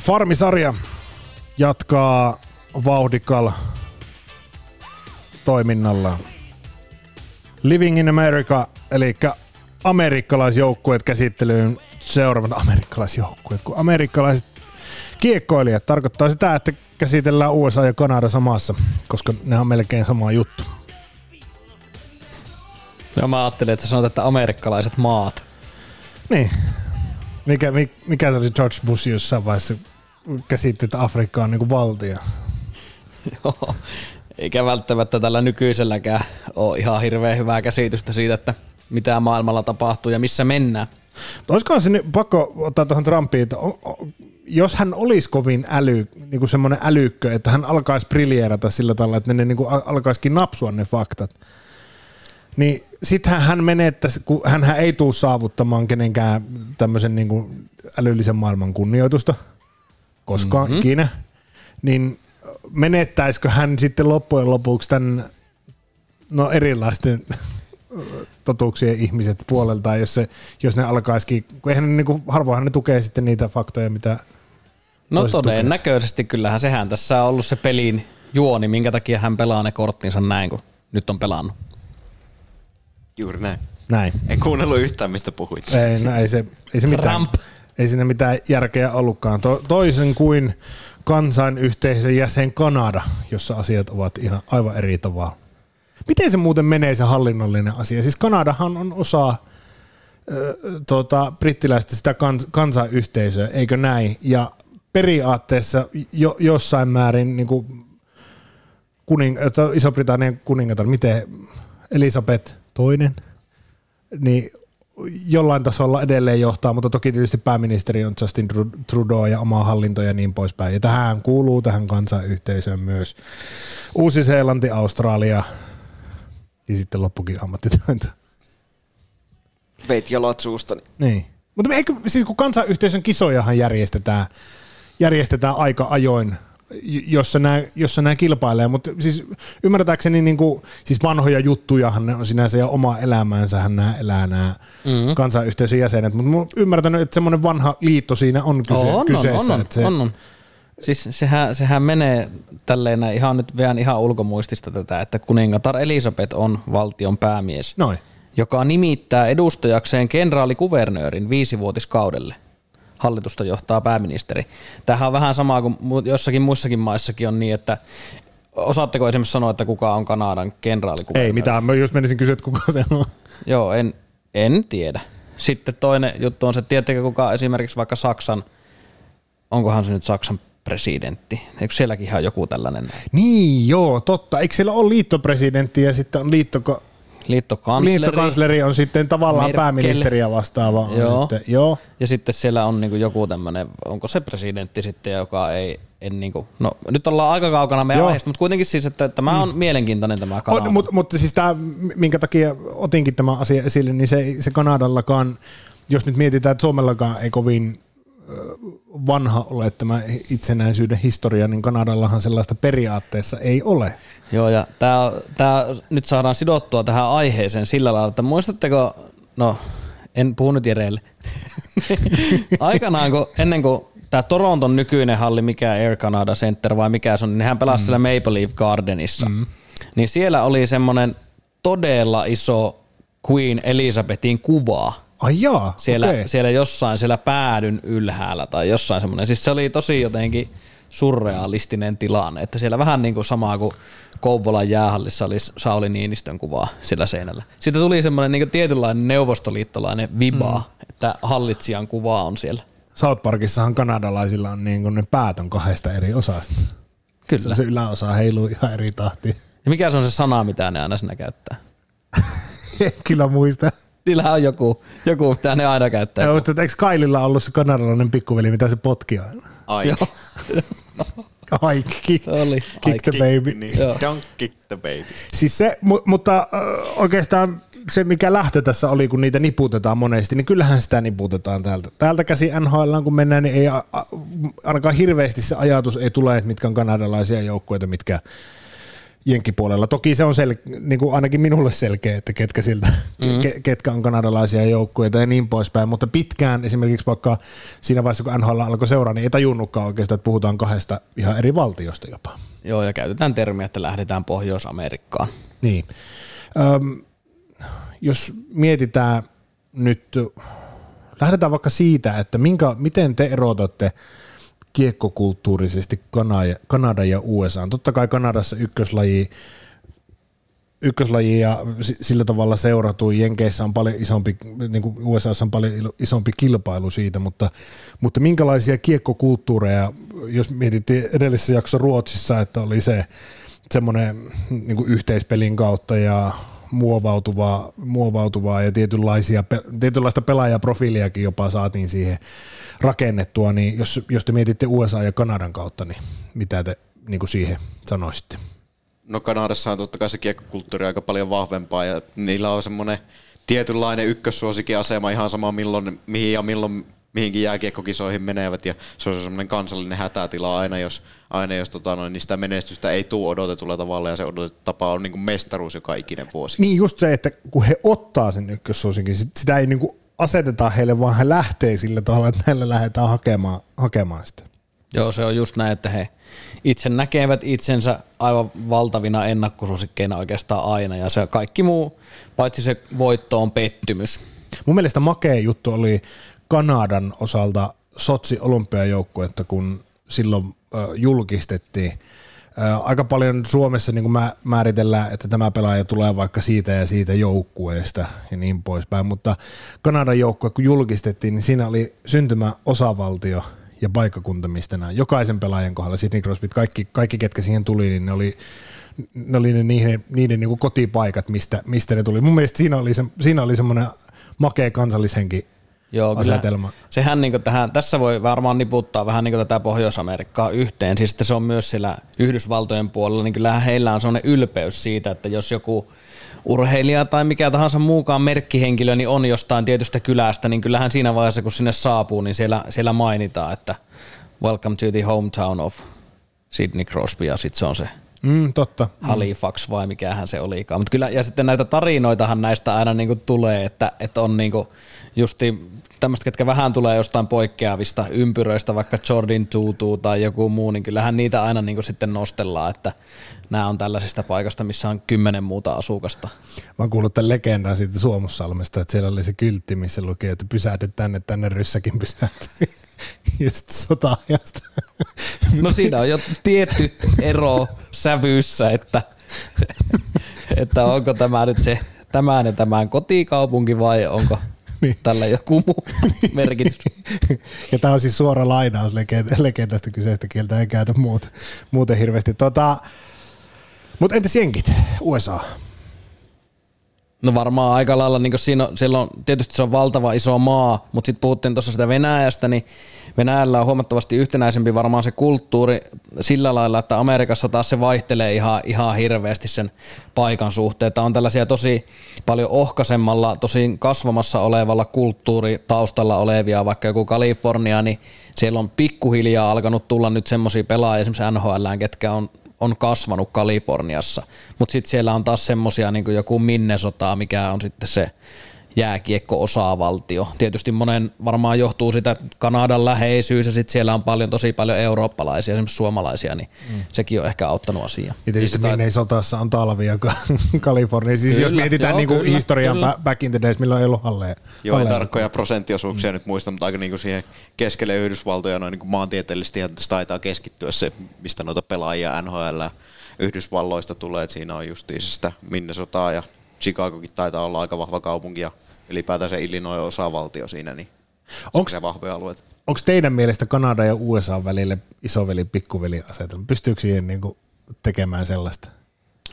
Farmisarja jatkaa vauhdikalla toiminnalla. Living in America, eli amerikkalaisjoukkueet käsittelyyn seuraavat amerikkalaisjoukkueet, kun amerikkalaiset kiekkoilijat tarkoittaa sitä, että käsitellään USA ja Kanada samassa, koska ne on melkein sama juttu. Joo, mä ajattelin, että sä sanot, että amerikkalaiset maat. Niin. Mikä, mikä se oli George Bush jossain vaiheessa käsitti, että Afrikka on niinku valtio? Joo, eikä välttämättä tällä nykyiselläkään ole ihan hirveän hyvää käsitystä siitä, että mitä maailmalla tapahtuu ja missä mennään. Olisikohan sinne pakko ottaa tuohon Trumpiin, että jos hän olisi kovin äly, niin kuin semmoinen älykkö, että hän alkaisi briljeerata sillä tavalla, että ne niin kuin alkaisikin napsua ne faktat, niin sittenhän hän menettäisi, kun hän ei tule saavuttamaan kenenkään tämmöisen niin kuin älyllisen maailman kunnioitusta koskaan mm-hmm. ikinä, niin menettäisikö hän sitten loppujen lopuksi tämän no erilaisten totuuksien ihmiset puoleltaan, jos, se, jos ne alkaisikin, kun eihän ne, niin kuin, harvoinhan ne tukee sitten niitä faktoja, mitä No todennäköisesti tukee. kyllähän sehän tässä on ollut se pelin juoni, minkä takia hän pelaa ne korttinsa näin, kun nyt on pelannut. Juuri näin. Näin. En kuunnellut yhtään, mistä puhuit. Ei, no, ei, se, ei se mitään. Ramp. Ei siinä mitään järkeä ollutkaan. To, toisen kuin kansainyhteisön jäsen Kanada, jossa asiat ovat ihan aivan eri tavalla. Miten se muuten menee se hallinnollinen asia? Siis Kanadahan on osa äh, tuota, brittiläistä sitä kans, kansanyhteisöä, eikö näin? Ja periaatteessa jo, jossain määrin niin kuin kuning, Iso-Britannian kuningatar, miten Elisabeth toinen, niin jollain tasolla edelleen johtaa, mutta toki tietysti pääministeri on Justin Trudeau ja oma hallinto ja niin poispäin. Ja tähän kuuluu tähän kansanyhteisöön myös Uusi-Seelanti, Australia ja sitten loppukin ammattitaito. Veit jalat suustani. Niin. Mutta eikö, siis kun kansanyhteisön kisojahan järjestetään, järjestetään aika ajoin jossa nämä, jossa nämä kilpailee, mutta siis ymmärtääkseni niin kuin, siis vanhoja juttujahan ne on sinänsä ja oma elämäänsä nämä elää nämä mm-hmm. kansanyhteisön jäsenet, mutta ymmärtänyt, että semmoinen vanha liitto siinä on kyse, on, kyseessä. On, on, se, on, on. Siis sehän, sehän menee tälleen ihan nyt vielä ihan ulkomuistista tätä, että kuningatar Elisabeth on valtion päämies, Noin. joka nimittää edustajakseen kenraalikuvernöörin viisivuotiskaudelle – hallitusta johtaa pääministeri. Tämähän on vähän sama kuin jossakin muissakin maissakin on niin, että osaatteko esimerkiksi sanoa, että kuka on Kanadan kenraali? Ei mitään, mä just menisin kysyä, että kuka se on. Joo, en, en tiedä. Sitten toinen juttu on se, tiedättekö kuka esimerkiksi vaikka Saksan, onkohan se nyt Saksan presidentti? Eikö sielläkin ihan joku tällainen? Niin, joo, totta. Eikö siellä ole liittopresidentti ja sitten on liitto, Liittokansleri. Liittokansleri on sitten tavallaan Merkel. pääministeriä vastaava. Joo. Sitten, joo. Ja sitten siellä on niinku joku tämmöinen, onko se presidentti sitten, joka ei, en niinku, no nyt ollaan aika kaukana meidän aiheesta, mutta kuitenkin siis, että tämä on mm. mielenkiintoinen tämä kanava. Mutta mut siis tämä, minkä takia otinkin tämä asia esille, niin se, se Kanadallakaan, jos nyt mietitään, että Suomellakaan ei kovin vanha ole tämä itsenäisyyden historia, niin Kanadallahan sellaista periaatteessa ei ole. Joo, ja tämä, tämä nyt saadaan sidottua tähän aiheeseen sillä lailla, että muistatteko, no en puhu nyt Jereelle, aikanaan kun, ennen kuin tämä Toronton nykyinen halli, mikä Air Canada Center vai mikä se on, niin nehän pelasi mm. siellä Maple Leaf Gardenissa, mm. niin siellä oli semmoinen todella iso Queen Elizabethin kuvaa, Ai jaa, siellä, okay. siellä jossain siellä päädyn ylhäällä tai jossain semmoinen. Siis se oli tosi jotenkin surrealistinen tilanne, että siellä vähän niin kuin samaa kuin Kouvolan jäähallissa oli Sauli Niinistön kuvaa sillä seinällä. Sitten tuli semmoinen niin tietynlainen neuvostoliittolainen viba, mm. että hallitsijan kuva on siellä. South Parkissahan kanadalaisilla on niin kuin ne päät on kahdesta eri osasta. Kyllä. Se, se yläosa heiluu ihan eri tahtiin. Ja mikä se on se sana, mitä ne aina siinä käyttää? Kyllä muista. Niillä on joku, joku, mitä ne aina käyttää. Joo, että eikö Kaililla ollut se kanadalainen pikkuveli, mitä se potki aina? Ai. Joo. Ai, kick, oli. kick the baby. Niin, don't kick the baby. Siis se, mu- mutta oikeastaan se, mikä lähtö tässä oli, kun niitä niputetaan monesti, niin kyllähän sitä niputetaan täältä. Täältä käsi NHL, kun mennään, niin ei ainakaan hirveästi se ajatus ei tule, että mitkä on kanadalaisia joukkueita, mitkä jenkkipuolella. Toki se on sel- niin kuin ainakin minulle selkeä, että ketkä, siltä, mm-hmm. ke- ketkä on kanadalaisia joukkueita ja niin poispäin, mutta pitkään esimerkiksi vaikka siinä vaiheessa, kun NHL alkoi seuraa, niin ei tajunnutkaan oikeastaan, että puhutaan kahdesta ihan eri valtiosta jopa. Joo, ja käytetään termiä, että lähdetään Pohjois-Amerikkaan. Niin. Öm, jos mietitään nyt, lähdetään vaikka siitä, että minkä, miten te erotatte kiekkokulttuurisesti Kanada ja USA. Totta kai Kanadassa ykköslaji, ykköslaji ja sillä tavalla seuratu. Jenkeissä on paljon isompi, niin kuin USAssa on paljon isompi kilpailu siitä, mutta, mutta minkälaisia kiekkokulttuureja, jos mietittiin edellisessä jaksossa Ruotsissa, että oli se semmoinen niin yhteispelin kautta ja muovautuvaa, muovautuvaa ja tietynlaisia, tietynlaista pelaajaprofiiliakin jopa saatiin siihen rakennettua, niin jos, jos te mietitte USA ja Kanadan kautta, niin mitä te niin kuin siihen sanoisitte? No Kanadassa on totta kai se kiekkokulttuuri aika paljon vahvempaa ja niillä on semmoinen tietynlainen ykkössuosikin-asema ihan sama milloin, mihin ja milloin mihinkin jääkiekkokisoihin menevät ja se on semmoinen kansallinen hätätila aina, jos, aina jos tota noin, niin sitä menestystä ei tule odotetulla tavalla ja se odotettu tapa on niin kuin mestaruus joka ikinen vuosi. Niin just se, että kun he ottaa sen ykkössuosikin, sitä ei niin kuin aseteta heille, vaan he lähtee sille tavalla, että näillä lähdetään hakemaan, hakemaan sitä. Joo, se on just näin, että he itse näkevät itsensä aivan valtavina ennakkosuosikkeina oikeastaan aina, ja se kaikki muu, paitsi se voitto on pettymys. Mun mielestä makea juttu oli Kanadan osalta Sotsi olympiajoukkuetta, kun silloin julkistettiin. Aika paljon Suomessa niin mä määritellään, että tämä pelaaja tulee vaikka siitä ja siitä joukkueesta ja niin poispäin, mutta Kanadan joukkue kun julkistettiin, niin siinä oli syntymä osavaltio ja paikkakunta, mistä nämä jokaisen pelaajan kohdalla, Sidney Crosby, kaikki, kaikki ketkä siihen tuli, niin ne oli ne oli ne niiden, niiden niin kuin kotipaikat, mistä, mistä ne tuli. Mun mielestä siinä oli, se, siinä oli semmoinen makea kansallishenki Joo, asetelma. Kyllä. Sehän niin tähän, tässä voi varmaan niputtaa vähän niin tätä Pohjois-Amerikkaa yhteen. Siis se on myös siellä Yhdysvaltojen puolella, niin kyllähän heillä on sellainen ylpeys siitä, että jos joku urheilija tai mikä tahansa muukaan merkkihenkilö niin on jostain tietystä kylästä, niin kyllähän siinä vaiheessa, kun sinne saapuu, niin siellä, siellä mainitaan, että welcome to the hometown of Sidney Crosby, ja sitten se on se Mm, totta. Halifax vai mikähän se olikaan. Mutta kyllä, ja sitten näitä tarinoitahan näistä aina niinku tulee, että, että on niinku justi tämmöistä, ketkä vähän tulee jostain poikkeavista ympyröistä, vaikka Jordan Tutu tai joku muu, niin kyllähän niitä aina niinku sitten nostellaan, että nämä on tällaisista paikasta, missä on kymmenen muuta asukasta. Mä oon kuullut tämän legendan siitä Suomussalmesta, että siellä oli se kyltti, missä luki, että pysähdy tänne, tänne ryssäkin pysähtyy. ja sitten sota-ajasta. No siinä on jo tietty ero sävyyssä, että, että onko tämä nyt se tämän ja tämän kotikaupunki vai onko niin. tällä joku muu merkitys. ja tämä on siis suora lainaus legendasta kyseistä kieltä, ei käytä muut, muuten hirveästi. Tota, mutta entäs jenkit, USA? No varmaan aika lailla, niin siinä on, siellä on, tietysti se on valtava iso maa, mutta sitten puhuttiin tuossa sitä Venäjästä, niin Venäjällä on huomattavasti yhtenäisempi varmaan se kulttuuri sillä lailla, että Amerikassa taas se vaihtelee ihan, ihan hirveästi sen paikan suhteen, että on tällaisia tosi paljon ohkaisemmalla, tosi kasvamassa olevalla kulttuuritaustalla olevia, vaikka joku Kalifornia, niin siellä on pikkuhiljaa alkanut tulla nyt semmoisia pelaajia esimerkiksi NHL, ketkä on on kasvanut Kaliforniassa, mutta sitten siellä on taas semmoisia niin joku Minnesota, mikä on sitten se jääkiekko-osavaltio. Tietysti monen varmaan johtuu sitä Kanadan läheisyys ja sitten siellä on paljon, tosi paljon eurooppalaisia, esimerkiksi suomalaisia, niin mm. sekin on ehkä auttanut asiaa. Ja tietysti niin Minnesotassa on talvia Kaliforniassa. Siis kyllä, jos mietitään joo, niinku kyllä, historian kyllä. back in the days, milloin ei ollut halleja. Joo, halleja. tarkkoja prosenttiosuuksia mm. nyt muista, mutta aika niinku siihen keskelle Yhdysvaltoja noin niinku maantieteellisesti taitaa keskittyä se, mistä noita pelaajia NHL Yhdysvalloista tulee, että siinä on justiin sitä Minnesotaa ja Chicagokin taitaa olla aika vahva kaupunki ja ylipäätään se Illinois osavaltio siinä, niin onko ne vahvoja alueita. Onko teidän mielestä Kanada ja USA välille isoveli pikkuveli asetelma? Pystyykö siihen niin kuin tekemään sellaista?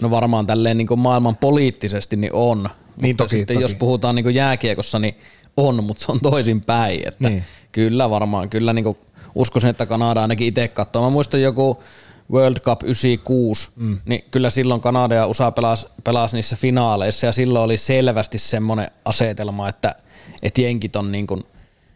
No varmaan tälleen niin kuin maailman poliittisesti niin on, niin mutta toki, sitten toki. jos puhutaan niin kuin jääkiekossa, niin on, mutta se on toisin päin. Että niin. Kyllä varmaan, kyllä niin kuin uskoisin, että Kanada ainakin itse katsoo. Mä muistan joku World Cup 96, mm. niin kyllä silloin Kanada ja USA pelasi, pelasi niissä finaaleissa ja silloin oli selvästi semmoinen asetelma, että, että jenkit on niin kuin,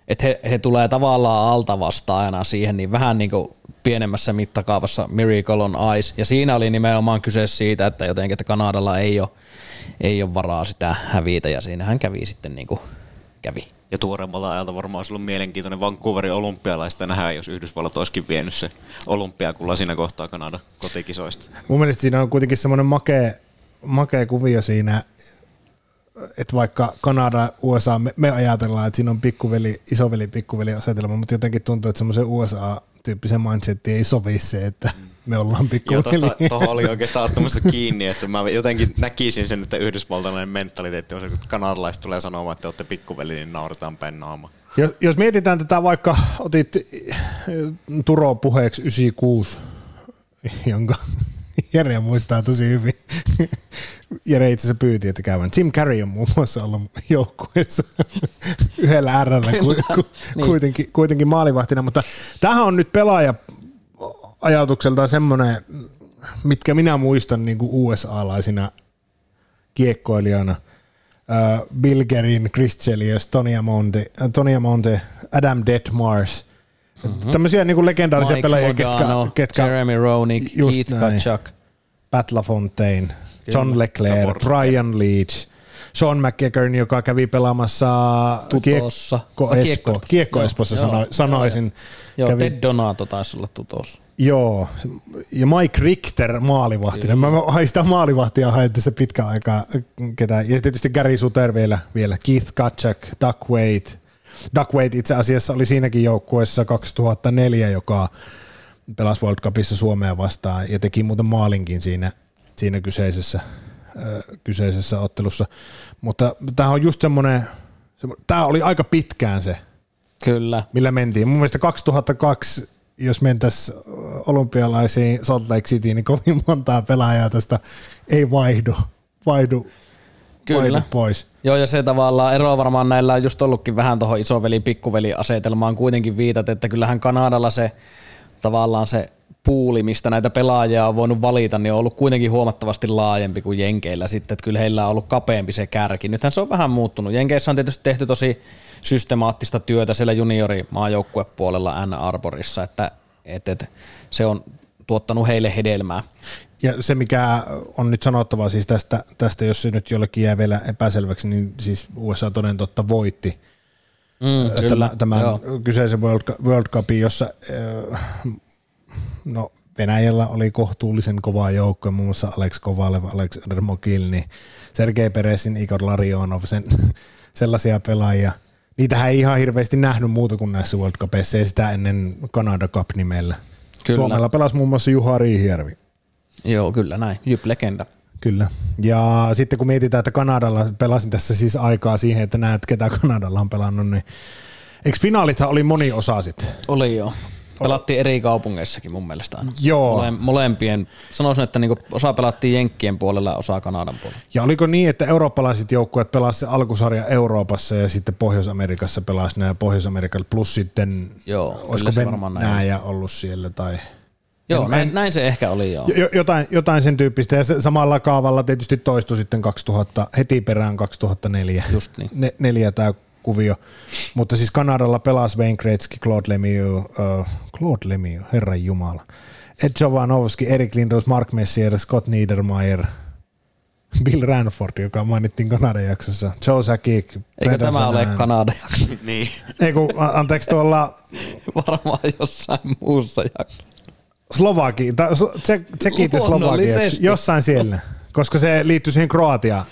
että he, he tulee tavallaan alta vastaajana siihen, niin vähän niin kuin pienemmässä mittakaavassa Miracle on Ice. Ja siinä oli nimenomaan kyse siitä, että jotenkin, että Kanadalla ei ole, ei ole varaa sitä hävitä ja siinähän kävi sitten niin kuin kävi. Ja tuoreemmalla ajalta varmaan olisi ollut mielenkiintoinen Vancouverin olympialaista nähdä, jos Yhdysvallat olisikin vienyt se olympiakulla siinä kohtaa Kanada kotikisoista. Mun mielestä siinä on kuitenkin semmoinen makea, makea kuvio siinä, että vaikka Kanada, USA, me, me ajatellaan, että siinä on pikkuveli, isoveli, pikkuveli asetelma, mutta jotenkin tuntuu, että semmoisen USA-tyyppisen mindsetin ei sovi se, että me ollaan pikkuveli. Tuohon oli oikeastaan ottamassa kiinni, että mä jotenkin näkisin sen, että yhdysvaltalainen mentaliteetti on se, että kanadalaiset tulee sanomaan, että te olette pikkuveli, niin nauretaan päin naama. Jos, jos mietitään tätä vaikka, otit Turo puheeksi 96, jonka Jere muistaa tosi hyvin. Jere itse asiassa pyyti, että käyvän. Jim Carrey on muun muassa ollut joukkueessa yhdellä R ku, ku, niin. kuitenkin, kuitenkin maalivahtina, mutta tämähän on nyt pelaaja ajatukseltaan semmoinen, mitkä minä muistan niin kuin USA-laisina kiekkoilijana. Bill Gerin, Chris Chelios, Tony Amonte, Tony Amonte Adam Detmars – Mm-hmm. Tämmöisiä niin legendaarisia Mike pelaajia, Modano, ketkä, ketkä... Jeremy Roenick, Keith Kachuk. Pat LaFontaine, John Leclerc, Brian Leach, Sean McGregor, joka kävi pelaamassa Tutossa. Kiekko, Espo, Kiekko Espossa joo, sano, sanoisin. Joo, kävi, Ted Donato taisi olla Tutossa. Joo, ja Mike Richter maalivahtina. Mä hain sitä maalivahtia hain se pitkä aikaa ketään. Ja tietysti Gary Suter vielä, vielä. Keith Kachuk, Duck Wade. Duck Wade itse asiassa oli siinäkin joukkueessa 2004, joka pelasi World Cupissa Suomea vastaan ja teki muuten maalinkin siinä, siinä kyseisessä, äh, kyseisessä ottelussa. Mutta tämä on just semmoinen, tämä oli aika pitkään se, Kyllä. millä mentiin. Mun mielestä 2002 jos mentäisiin olympialaisiin Salt Lake Cityin, niin kovin montaa pelaajaa tästä ei vaihdu, vaihdu, Kyllä. vaihdu pois. Joo, ja se tavallaan ero varmaan näillä on just ollutkin vähän tuohon isoveli-pikkuveli asetelmaan kuitenkin viitat, että kyllähän Kanadalla se tavallaan se puuli, mistä näitä pelaajia on voinut valita, niin on ollut kuitenkin huomattavasti laajempi kuin Jenkeillä sitten, että kyllä heillä on ollut kapeampi se kärki. Nythän se on vähän muuttunut. Jenkeissä on tietysti tehty tosi systemaattista työtä siellä juniorimaajoukkuepuolella Ann Arborissa, että, että, että se on tuottanut heille hedelmää. Ja se, mikä on nyt sanottava siis tästä, tästä jos se nyt jollekin jää vielä epäselväksi, niin siis USA toden totta voitti mm, kyllä, tämän joo. kyseisen World, World Cupin, jossa no, Venäjällä oli kohtuullisen kova joukko, muun muassa Alex Kovalev, Alex Mogil, niin Sergei Peresin, Igor Larionov, sen, sellaisia pelaajia. Niitähän ei ihan hirveästi nähnyt muuta kuin näissä World Cupissa ja sitä ennen Canada Cup nimellä. Kyllä. Suomella pelasi muun muassa Juha Riihijärvi. Joo, kyllä näin. Jyp-legenda. Kyllä. Ja sitten kun mietitään, että Kanadalla pelasin tässä siis aikaa siihen, että näet, ketä Kanadalla on pelannut, niin eikö finaalithan oli sitten? Oli joo. Pelattiin eri kaupungeissakin mun mielestä aina. Joo. Mole, molempien. Sanoisin, että niinku osa pelattiin Jenkkien puolella ja osa Kanadan puolella. Ja oliko niin, että eurooppalaiset joukkueet pelasivat alkusarja Euroopassa ja sitten Pohjois-Amerikassa pelasivat nämä Pohjois-Amerikalla plus sitten joo, olisiko Venäjä ollut siellä tai... Joo, näin, en, näin se ehkä oli joo. Jotain, jotain sen tyyppistä ja se, samalla kaavalla tietysti toistui sitten 2000, heti perään 2004. Just niin. Ne, neljä tämä kuvio. Mutta siis Kanadalla pelasi Wayne Gretzky, Claude Lemieux, uh, Claude Lemieux, herran jumala. Ed Jovanovski, Erik Lindros, Mark Messier, Scott Niedermayer, Bill Ranford, joka mainittiin Kanadan jaksossa, Joe Sakic, Eikö tämä Sanan. ole Kanadan jakso? niin. Ei kun, anteeksi tuolla... Varmaan jossain muussa jaksossa. Slovaki, tai Tsekit ja Slovakia, jossain siellä, koska se liittyy siihen Kroatiaan.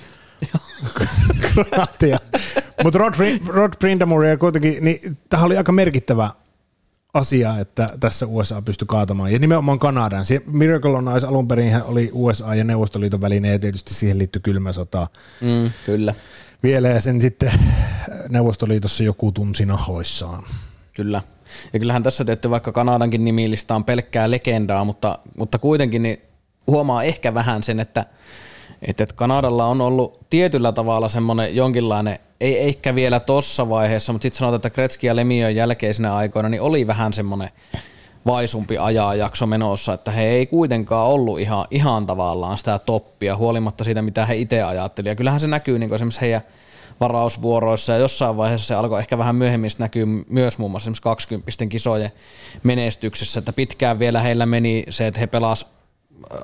Kroatia. Mutta Rod, Rod Brindamore kuitenkin, niin tämähän oli aika merkittävä asia, että tässä USA pystyi kaatamaan. Ja nimenomaan Kanadan. Se Miracle on Ice alun perin oli USA ja Neuvostoliiton välinen ja tietysti siihen liittyi kylmä sota. Mm, kyllä. Vielä ja sen sitten Neuvostoliitossa joku tunsi nahoissaan. Kyllä. Ja kyllähän tässä tehty vaikka Kanadankin nimilista on pelkkää legendaa, mutta, mutta kuitenkin niin huomaa ehkä vähän sen, että – että et Kanadalla on ollut tietyllä tavalla semmoinen jonkinlainen, ei ehkä vielä tossa vaiheessa, mutta sitten sanotaan, että Kretski ja Lemiön jälkeisenä aikoina niin oli vähän semmoinen vaisumpi ajanjakso menossa, että he ei kuitenkaan ollut ihan, ihan tavallaan sitä toppia, huolimatta siitä, mitä he itse ajattelivat. Ja kyllähän se näkyy niin esimerkiksi heidän varausvuoroissa ja jossain vaiheessa se alkoi ehkä vähän myöhemmin näkyy myös muun muassa 20 kisojen menestyksessä, että pitkään vielä heillä meni se, että he pelasivat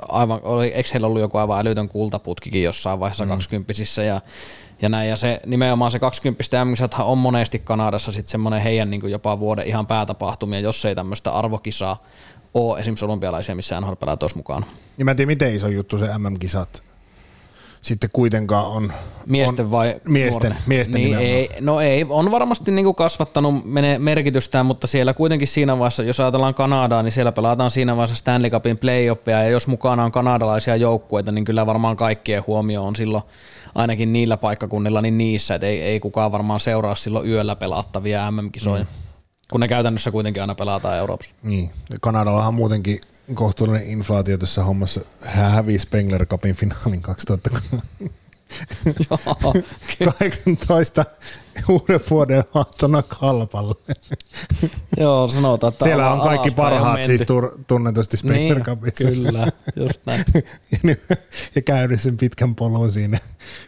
aivan, oli, eikö heillä ollut joku aivan älytön kultaputkikin jossain vaiheessa mm. 20 ja, ja näin, ja se nimenomaan se 20 mm on monesti Kanadassa sitten semmoinen heidän niin jopa vuoden ihan päätapahtumia, jos ei tämmöistä arvokisaa ole esimerkiksi olympialaisia, missä NHL pelaa mukaan. Ja mä en tiedä, miten iso juttu se MM-kisat sitten kuitenkaan on. Miesten on, vai Miesten, nuorten? miesten niin ei, No ei, on varmasti niinku kasvattanut merkitystään, mutta siellä kuitenkin siinä vaiheessa, jos ajatellaan Kanadaa, niin siellä pelataan siinä vaiheessa Stanley Cupin playoffia, ja jos mukana on kanadalaisia joukkueita, niin kyllä varmaan kaikkien huomio on silloin ainakin niillä paikkakunnilla niin niissä, että ei, ei kukaan varmaan seuraa silloin yöllä pelattavia MM-kisoja. Mm kun ne käytännössä kuitenkin aina pelataan Euroopassa. Niin. Kanadallahan muutenkin kohtuullinen inflaatio tässä hommassa. Hän hävisi Spengler Cupin finaalin 2003. 18 uuden vuoden aattona kalpalle. Joo, sanotaan, että Siellä on kaikki parhaat siis tur- tunnetusti Spengler niin, Cupissa. Kyllä, just näin. ja, ja käynyt sen pitkän polun siinä,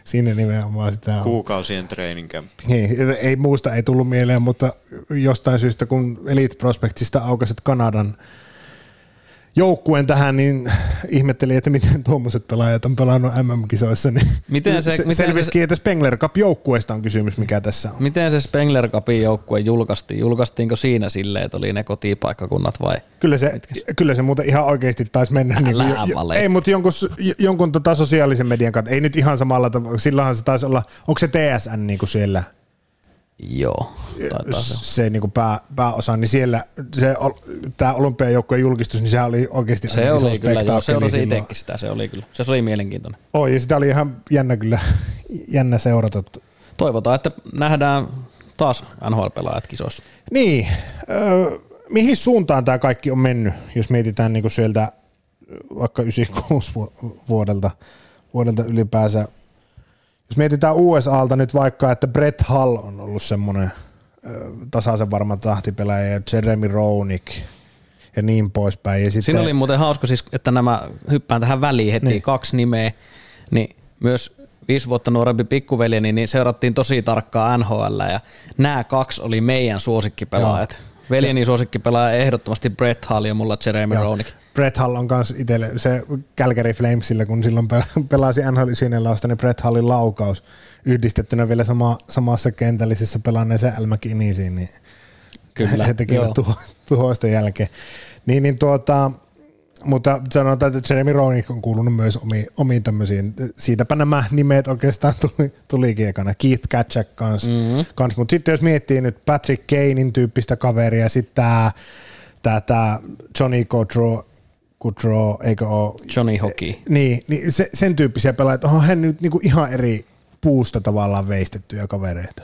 siinä nimenomaan sitä. Kuukausien training camp. Niin, ei muusta ei tullut mieleen, mutta jostain syystä kun Elite Prospectista aukasit Kanadan joukkueen tähän, niin ihmettelin, että miten tuommoiset pelaajat on pelannut MM-kisoissa. Niin miten se, se miten selvisikin, se, että Spengler Cup-joukkueesta on kysymys, mikä tässä on. Miten se Spengler Cupin joukkue julkaistiin? Julkaistiinko siinä silleen, että oli ne kotipaikkakunnat vai? Kyllä se, kyllä se muuten ihan oikeasti taisi mennä. Niin kuin, jo, ei, mutta jonkun, jonkun tota sosiaalisen median kautta. Ei nyt ihan samalla tavalla. Silloinhan se taisi olla, onko se TSN niin kuin siellä – Joo. Se, se niin kuin pää, pääosa, niin siellä se, tämä olympiajoukkueen julkistus, niin se oli oikeasti se oli kyllä, joo, seurasi itsekin sitä, se oli kyllä. Se oli mielenkiintoinen. Oi, ja sitä oli ihan jännä kyllä, jännä seurata. Toivotaan, että nähdään taas NHL-pelaajat kisoissa. Niin, äh, mihin suuntaan tämä kaikki on mennyt, jos mietitään niin kuin sieltä vaikka 96 vuodelta, vuodelta ylipäänsä jos mietitään USAlta nyt vaikka, että Brett Hall on ollut semmoinen tasaisen varma tahtipelaaja ja Jeremy Roenick ja niin poispäin. Ja sitten, Siinä oli muuten hauska siis, että nämä, hyppään tähän väliin heti niin. kaksi nimeä, niin myös viisi vuotta nuorempi pikkuveljeni, niin seurattiin tosi tarkkaa NHL ja nämä kaksi oli meidän suosikkipelaajat. Joo. Veljeni suosikkipelaaja ehdottomasti Brett Hall ja mulla Jeremy Roenick. Brett Hall on kanssa itselle, se Calgary Flamesillä, kun silloin pelasi NHL lausta, niin Brett Hallin laukaus yhdistettynä vielä sama, samassa kentällisessä pelanneeseen Al McInnisiin, niin Kyllä, he tekivät tuho, tuhoista jälkeen. Niin, niin tuota, mutta sanotaan, että Jeremy Roenick on kuulunut myös omiin, omiin tämmöisiin, siitäpä nämä nimet oikeastaan tuli, tulikin ekana, Keith Katchak kanssa, mm-hmm. kans. mutta sitten jos miettii nyt Patrick Kanein tyyppistä kaveria, sitten tämä Johnny Gaudreau, Goodrow, eikö ole? Johnny Hockey. Niin, niin se, sen tyyppisiä pelaajia, onhan hän nyt niinku ihan eri puusta tavallaan veistettyjä kavereita.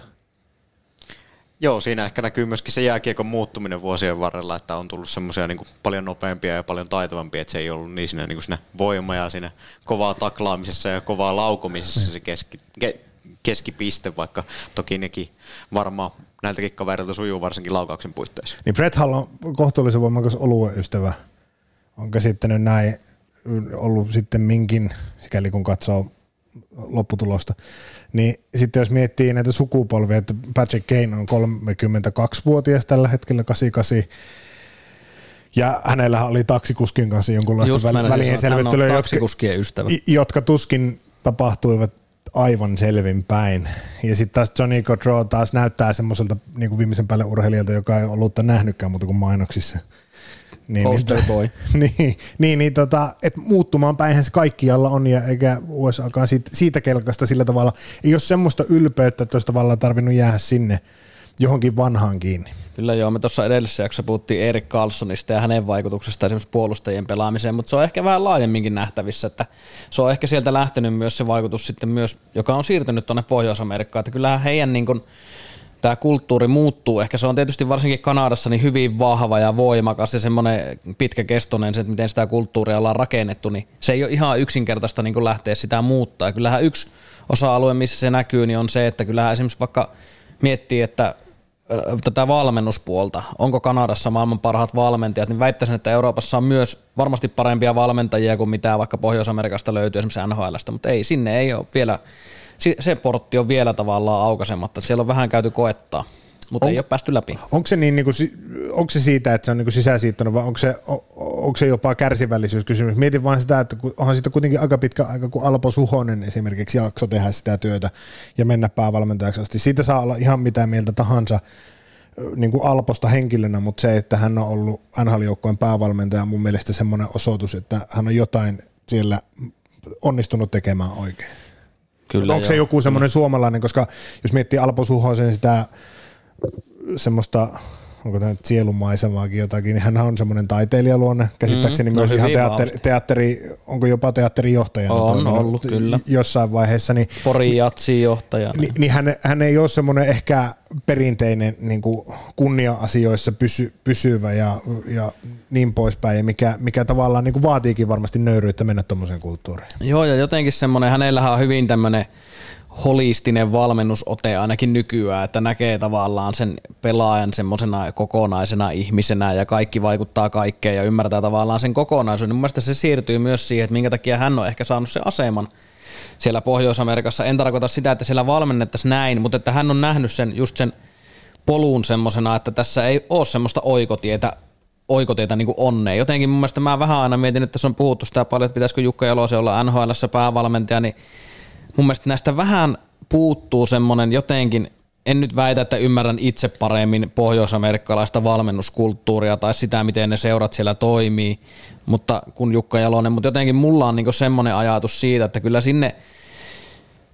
Joo, siinä ehkä näkyy myöskin se jääkiekon muuttuminen vuosien varrella, että on tullut semmoisia niin paljon nopeampia ja paljon taitavampia, että se ei ollut niin siinä, niin siinä voima ja siinä kovaa taklaamisessa ja kovaa laukomisessa se keski, ke, keskipiste, vaikka toki nekin varmaan näiltäkin kavereilta sujuu varsinkin laukauksen puitteissa. Niin Brett Hall on kohtuullisen voimakas oluen ystävä on käsittänyt näin ollut sitten minkin, sikäli kun katsoo lopputulosta. Niin sitten jos miettii näitä sukupolvia, että Patrick Kane on 32-vuotias tällä hetkellä, 88, ja hänellä oli taksikuskin kanssa jonkunlaista väl- välien selvittelyä, jotka, ystävä. jotka tuskin tapahtuivat aivan selvin päin. Ja sitten taas Johnny Gaudreau taas näyttää semmoiselta niin viimeisen päälle urheilijalta, joka ei ollut nähnytkään muuta kuin mainoksissa. Niin, Poster niin, boy. niin, niin, niin tota, että muuttumaan päinhän se kaikkialla on, ja eikä USAkaan siitä, siitä kelkasta sillä tavalla. Ei ole semmoista ylpeyttä, että olisi tavallaan tarvinnut jäädä sinne johonkin vanhaan kiinni. Kyllä joo, me tuossa edellisessä jaksossa puhuttiin Erik Carlsonista ja hänen vaikutuksesta esimerkiksi puolustajien pelaamiseen, mutta se on ehkä vähän laajemminkin nähtävissä, että se on ehkä sieltä lähtenyt myös se vaikutus sitten myös, joka on siirtynyt tuonne Pohjois-Amerikkaan, että kyllähän heidän niin kuin, tämä kulttuuri muuttuu. Ehkä se on tietysti varsinkin Kanadassa niin hyvin vahva ja voimakas ja semmoinen pitkäkestoinen, se, että miten sitä kulttuuria ollaan rakennettu, niin se ei ole ihan yksinkertaista niin kuin lähteä sitä muuttaa. Kyllähän yksi osa-alue, missä se näkyy, niin on se, että kyllähän esimerkiksi vaikka miettii, että tätä valmennuspuolta, onko Kanadassa maailman parhaat valmentajat, niin väittäisin, että Euroopassa on myös varmasti parempia valmentajia kuin mitä vaikka Pohjois-Amerikasta löytyy esimerkiksi NHLstä, mutta ei, sinne ei ole vielä se portti on vielä tavallaan aukasematta. Siellä on vähän käyty koettaa, mutta on, ei ole päästy läpi. Onko se, niin, niin kuin, onko se siitä, että se on niin sisäsiittonut vai onko se, onko se jopa kärsivällisyyskysymys? Mietin vain sitä, että onhan siitä kuitenkin aika pitkä aika, kun Alpo Suhonen esimerkiksi jakso tehdä sitä työtä ja mennä päävalmentajaksi asti. Siitä saa olla ihan mitä mieltä tahansa niin kuin Alposta henkilönä, mutta se, että hän on ollut NHL-joukkojen päävalmentaja on mun mielestä semmoinen osoitus, että hän on jotain siellä onnistunut tekemään oikein. Kyllä, onko se joku semmoinen suomalainen, koska jos miettii Alpo Suhosen sitä semmoista onko tämä nyt sielumaisemaakin jotakin, niin hän on semmoinen taiteilijaluonne, käsittääkseni mm, myös no ihan teatteri, teatteri, onko jopa teatterijohtajana on ollut, kyllä. jossain vaiheessa. Niin, Pori johtajana. Niin, niin hän, hän, ei ole semmoinen ehkä perinteinen niin kuin kunnia-asioissa pysy, pysyvä ja, ja niin poispäin, ja mikä, mikä tavallaan niin kuin vaatiikin varmasti nöyryyttä mennä tuommoiseen kulttuuriin. Joo, ja jotenkin semmoinen, hänellähän on hyvin tämmöinen holistinen valmennusote ainakin nykyään, että näkee tavallaan sen pelaajan semmoisena kokonaisena ihmisenä ja kaikki vaikuttaa kaikkeen ja ymmärtää tavallaan sen kokonaisuuden. Mun se siirtyy myös siihen, että minkä takia hän on ehkä saanut sen aseman siellä Pohjois-Amerikassa. En tarkoita sitä, että siellä valmennettaisiin näin, mutta että hän on nähnyt sen just sen polun semmoisena, että tässä ei ole semmoista oikotietä, oikotietä niin onneen. Jotenkin mun mielestä mä vähän aina mietin, että tässä on puhuttu sitä paljon, että pitäisikö Jukka Jalosen olla NHL päävalmentaja, niin mun mielestä näistä vähän puuttuu semmoinen jotenkin, en nyt väitä, että ymmärrän itse paremmin pohjoisamerikkalaista valmennuskulttuuria tai sitä, miten ne seurat siellä toimii, mutta kun Jukka Jalonen, mutta jotenkin mulla on niinku semmoinen ajatus siitä, että kyllä sinne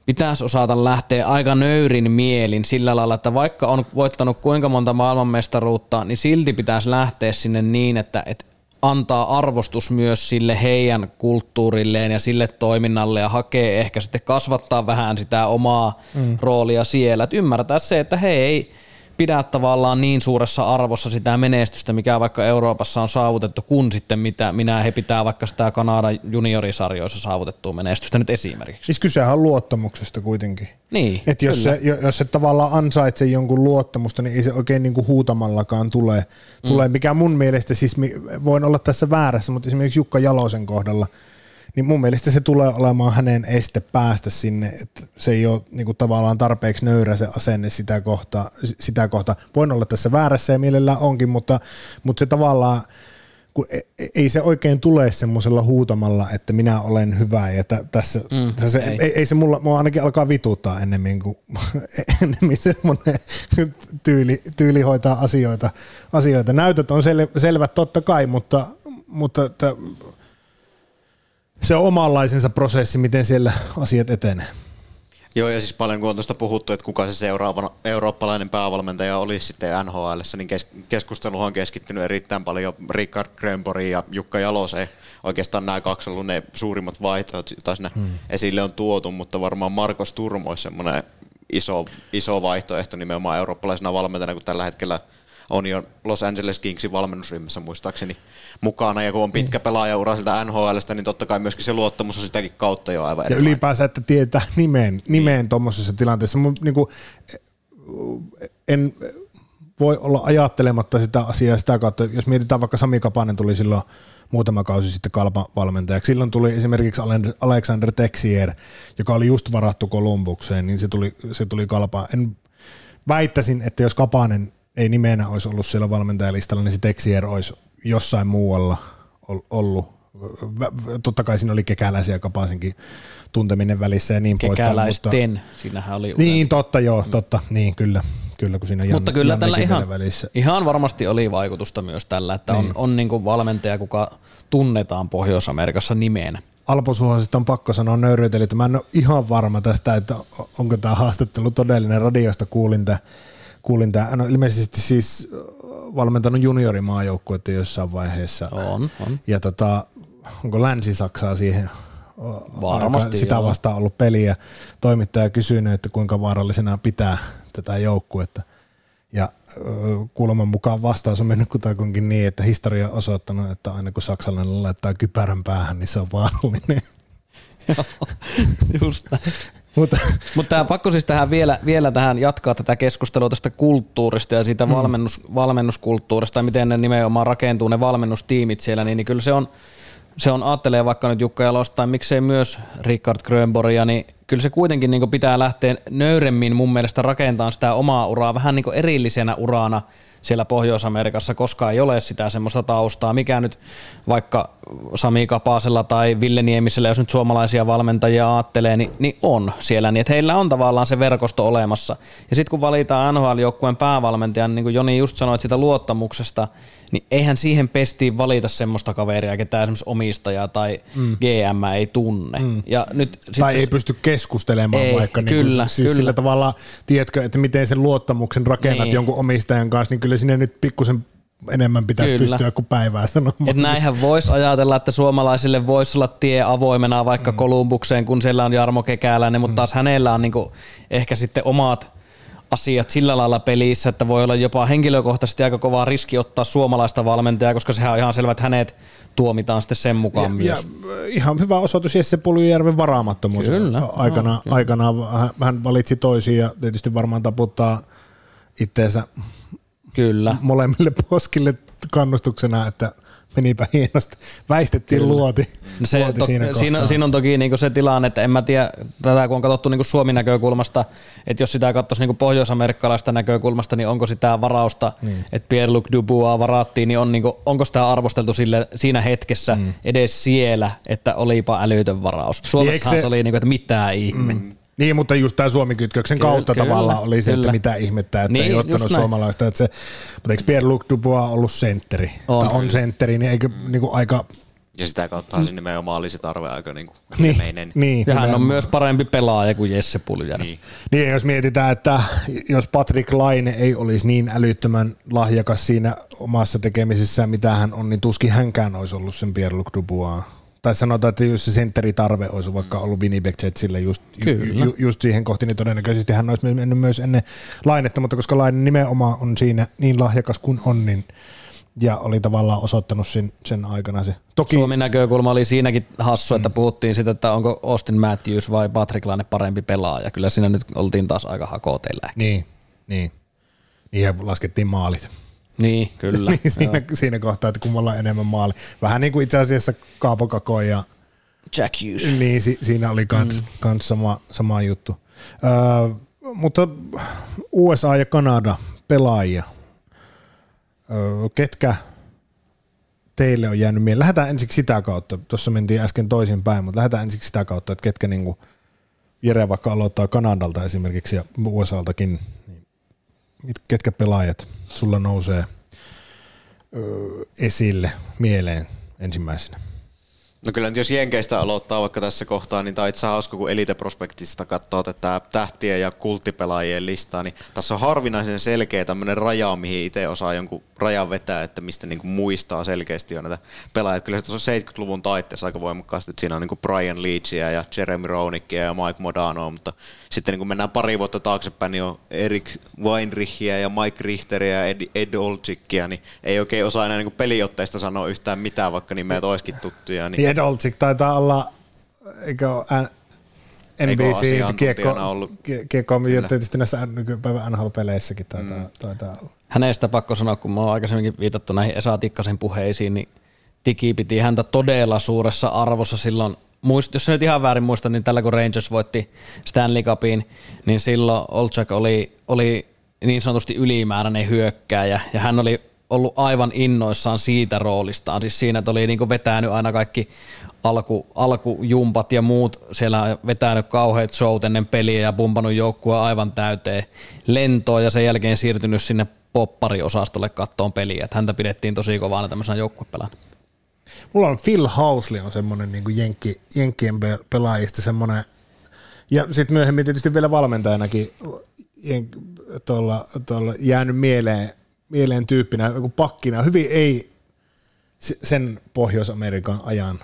pitäisi osata lähteä aika nöyrin mielin sillä lailla, että vaikka on voittanut kuinka monta maailmanmestaruutta, niin silti pitäisi lähteä sinne niin, että, että antaa arvostus myös sille heidän kulttuurilleen ja sille toiminnalle ja hakee ehkä sitten kasvattaa vähän sitä omaa mm. roolia siellä. Että ymmärtää se, että he ei pidä tavallaan niin suuressa arvossa sitä menestystä, mikä vaikka Euroopassa on saavutettu, kun sitten mitä minä he pitää vaikka sitä Kanadan juniorisarjoissa saavutettua menestystä nyt esimerkiksi. Siis kysehän on luottamuksesta kuitenkin. Niin, Et jos, se, jos se tavallaan ansaitsee jonkun luottamusta, niin ei se oikein niin kuin huutamallakaan tule, tule mm. mikä mun mielestä, siis voin olla tässä väärässä, mutta esimerkiksi Jukka Jalosen kohdalla – niin mun mielestä se tulee olemaan hänen este päästä sinne, että se ei ole niin kuin tavallaan tarpeeksi nöyrä se asenne sitä kohtaa, sitä kohtaa. Voin olla tässä väärässä ja mielellään onkin, mutta, mutta se tavallaan, kun e, e, ei se oikein tule semmoisella huutamalla, että minä olen hyvä ja t- tässä, mm, tässä ei. Ei, ei. se mulla, mua ainakin alkaa vituttaa ennemmin kuin ennemmin semmoinen tyyli, tyyli hoitaa asioita, asioita. Näytöt on sel, selvät totta kai, mutta, mutta t- se on omanlaisensa prosessi, miten siellä asiat etenee. Joo, ja siis paljon kun on tuosta puhuttu, että kuka se seuraava eurooppalainen päävalmentaja olisi sitten NHL, niin kes- keskustelu on keskittynyt erittäin paljon Richard Grönborgin ja Jukka Jaloseen. Oikeastaan nämä kaksi on ollut ne suurimmat vaihtoehdot, joita sinne hmm. esille on tuotu, mutta varmaan Markus Turmo olisi semmoinen iso, iso vaihtoehto nimenomaan eurooppalaisena valmentajana, kun tällä hetkellä – on jo Los Angeles Kingsin valmennusryhmässä muistaakseni mukana, ja kun on pitkä pelaajaura siltä NHLstä, niin totta kai myöskin se luottamus on sitäkin kautta jo aivan Ja ylipäänsä, että tietää nimeen, nimeen niin. tuommoisessa tilanteessa. Mun, niin kuin, en voi olla ajattelematta sitä asiaa sitä kautta, jos mietitään vaikka Sami Kapanen tuli silloin muutama kausi sitten kalpa valmentajaksi. Silloin tuli esimerkiksi Alexander Texier, joka oli just varattu Kolumbukseen, niin se tuli, se tuli kalpa. En väittäisin, että jos Kapanen ei nimenä olisi ollut siellä valmentajalistalla, niin se Texier olisi jossain muualla ollut. Totta kai siinä oli kekäläisiä kapasinkin tunteminen välissä ja niin poispäin. Mutta... siinähän oli. Niin, totta joo, totta, niin kyllä. Kyllä, kun siinä Mutta kyllä tällä ihan, välissä. ihan varmasti oli vaikutusta myös tällä, että niin. on, on niin kuin valmentaja, kuka tunnetaan Pohjois-Amerikassa nimeen. Alpo Suhosista on pakko sanoa nöyryyteli, että mä en ole ihan varma tästä, että onko tämä haastattelu todellinen. Radiosta kuulin tämä kuulin tämä, no ilmeisesti siis valmentanut juniorimaajoukkuetta jossain vaiheessa. On, on. Ja tota, onko Länsi-Saksaa siihen Varmasti, sitä joo. vastaan ollut peliä. Toimittaja kysynyt, että kuinka vaarallisena pitää tätä joukkuetta. Ja kuuleman mukaan vastaus on mennyt kutakuinkin niin, että historia on osoittanut, että aina kun saksalainen laittaa kypärän päähän, niin se on vaarallinen. Joo, just mutta Mut tähän pakko siis tähän vielä, vielä tähän jatkaa tätä keskustelua tästä kulttuurista ja siitä mm. valmennus, valmennuskulttuurista ja miten ne nimenomaan rakentuu ne valmennustiimit siellä, niin, niin kyllä se on, se on, ajattelee vaikka nyt Jukka Jalosta tai miksei myös Richard Grönborgia, niin kyllä se kuitenkin niin pitää lähteä nöyremmin mun mielestä rakentamaan sitä omaa uraa vähän niin erillisenä urana siellä Pohjois-Amerikassa, koska ei ole sitä semmoista taustaa, mikä nyt vaikka Sami Kapasella tai Ville Niemisellä, jos nyt suomalaisia valmentajia ajattelee, niin, niin on siellä, niin että heillä on tavallaan se verkosto olemassa. Ja sitten kun valitaan NHL-joukkueen päävalmentajan, niin kuin Joni just sanoit sitä luottamuksesta, niin eihän siihen pestiin valita semmoista kaveria, ketään esimerkiksi omistajaa tai mm. GM ei tunne. Mm. Ja nyt tai ei pysty keskustelemaan ei, vaikka. Kyllä, niin kuin, siis kyllä. sillä tavalla, tiedätkö, että miten sen luottamuksen rakennat niin. jonkun omistajan kanssa, niin kyllä sinne nyt pikkusen enemmän pitäisi Kyllä. pystyä kuin päivää sanomaan. Et näinhän voisi ajatella, että suomalaisille voisi olla tie avoimena vaikka mm. Kolumbukseen, kun siellä on Jarmo Kekäläinen, mutta mm. taas hänellä on niinku ehkä sitten omat asiat sillä lailla pelissä, että voi olla jopa henkilökohtaisesti aika kova riski ottaa suomalaista valmentajaa, koska sehän on ihan selvä, että hänet tuomitaan sitten sen mukaan ja, myös. Ja ihan hyvä osoitus Jesse Puljujärven varaamattomuus. Kyllä. Aikana, no, aikanaan hän valitsi toisiin ja tietysti varmaan taputtaa itteensä Kyllä. molemmille poskille kannustuksena, että menipä hienosti. Väistettiin Kyllä. luoti, no se, luoti to, siinä, siinä, siinä, on toki niinku se tilanne, että en mä tiedä, tätä kun on katsottu niinku Suomen näkökulmasta, että jos sitä katsoisi niinku pohjois-amerikkalaista näkökulmasta, niin onko sitä varausta, niin. että Pierre-Luc Dubois varattiin, niin on niinku, onko sitä arvosteltu sille, siinä hetkessä mm. edes siellä, että olipa älytön varaus. Niin Suomessahan niin se, se oli, niinku, että mitään ihme. Mm. Niin, mutta just tämä Suomi-kytköksen kyllä, kautta kyllä, tavallaan oli se, kyllä. että mitä ihmettä, että niin, ei ottanut suomalaista. Että se, mutta eikö Pierre-Luc Dubois ollut sentteri? On, tai on sentteri, niin eikö niin kuin aika ja sitä kautta se nimenomaan oli se tarve aika niinku niin, niin, niin, ja hän on myös parempi pelaaja kuin Jesse Puljärvi. Niin. niin, jos mietitään, että jos Patrick Laine ei olisi niin älyttömän lahjakas siinä omassa tekemisessään, mitä hän on, niin tuskin hänkään olisi ollut sen Pierre-Luc Dubois tai sanotaan, että jos se sentteritarve olisi vaikka ollut Winnipeg Jetsille just, ju, just siihen kohti, niin todennäköisesti hän olisi mennyt myös ennen lainetta, mutta koska lainen nimenomaan on siinä niin lahjakas kuin on, niin ja oli tavallaan osoittanut sen, sen aikana se. Toki, Suomen näkökulma oli siinäkin hassu, että mm. puhuttiin sitä, että onko Austin Matthews vai Patrick Laine parempi pelaaja. Kyllä siinä nyt oltiin taas aika hakoteilla. Niin, niin. Niin ja laskettiin maalit. Niin, kyllä. niin siinä, siinä kohtaa, että kummalla on enemmän maali. Vähän niin kuin itse asiassa Kaapo Kako ja Jack Hughes. Niin, si, siinä oli kans, mm. kans sama, sama juttu. Öö, mutta USA ja Kanada pelaajia. Öö, ketkä teille on jäänyt mieleen? Lähdetään ensiksi sitä kautta. Tuossa mentiin äsken toisinpäin, mutta lähdetään ensiksi sitä kautta, että ketkä niinku, Jere vaikka aloittaa Kanadalta esimerkiksi ja USAltakin, niin ketkä pelaajat sulla nousee esille mieleen ensimmäisenä? No kyllä nyt jos Jenkeistä aloittaa vaikka tässä kohtaa, niin tämä itse hauska, kun Elite Prospectista katsoo tätä tähtien ja kulttipelaajien listaa, niin tässä on harvinaisen selkeä tämmöinen raja, mihin itse osaa jonkun rajan vetää, että mistä niinku muistaa selkeästi jo näitä pelaajia. Kyllä se tuossa 70-luvun taitteessa aika voimakkaasti, että siinä on niinku Brian Leachia ja Jeremy Rownickia ja Mike Modano, mutta sitten niin kun mennään pari vuotta taaksepäin, niin on Erik Weinrichia ja Mike Richteria ja Ed, Ed Olczykia, niin ei oikein osaa enää niin peliotteista sanoa yhtään mitään, vaikka nimeet olisikin tuttuja. Niin, niin Ed Olczyk taitaa olla, eikö NBC, kiekko, ollut. kiekko tietysti näissä nykypäivän NHL-peleissäkin taitaa, mm. taitaa olla. Hänestä pakko sanoa, kun mä oon aikaisemminkin viitattu näihin Esa Tikkasen puheisiin, niin Tiki piti häntä todella suuressa arvossa silloin. Muist, jos nyt ihan väärin muista, niin tällä kun Rangers voitti Stanley Cupin, niin silloin Olczak oli, oli niin sanotusti ylimääräinen hyökkääjä, ja hän oli ollut aivan innoissaan siitä roolistaan, siis siinä, että oli niin vetänyt aina kaikki alku, alkujumpat ja muut, siellä on vetänyt kauheat showt ennen peliä ja pumpannut joukkua aivan täyteen lentoon ja sen jälkeen siirtynyt sinne poppariosastolle kattoon peliä, että häntä pidettiin tosi kovana tämmöisenä joukkuepelänä. Mulla on Phil Housley on semmoinen niin jenkki, jenkkien pelaajista semmoinen, ja sitten myöhemmin tietysti vielä valmentajanakin tuolla, tuolla jäänyt mieleen, mieleen tyyppinä, joku pakkina, hyvin ei sen Pohjois-Amerikan ajan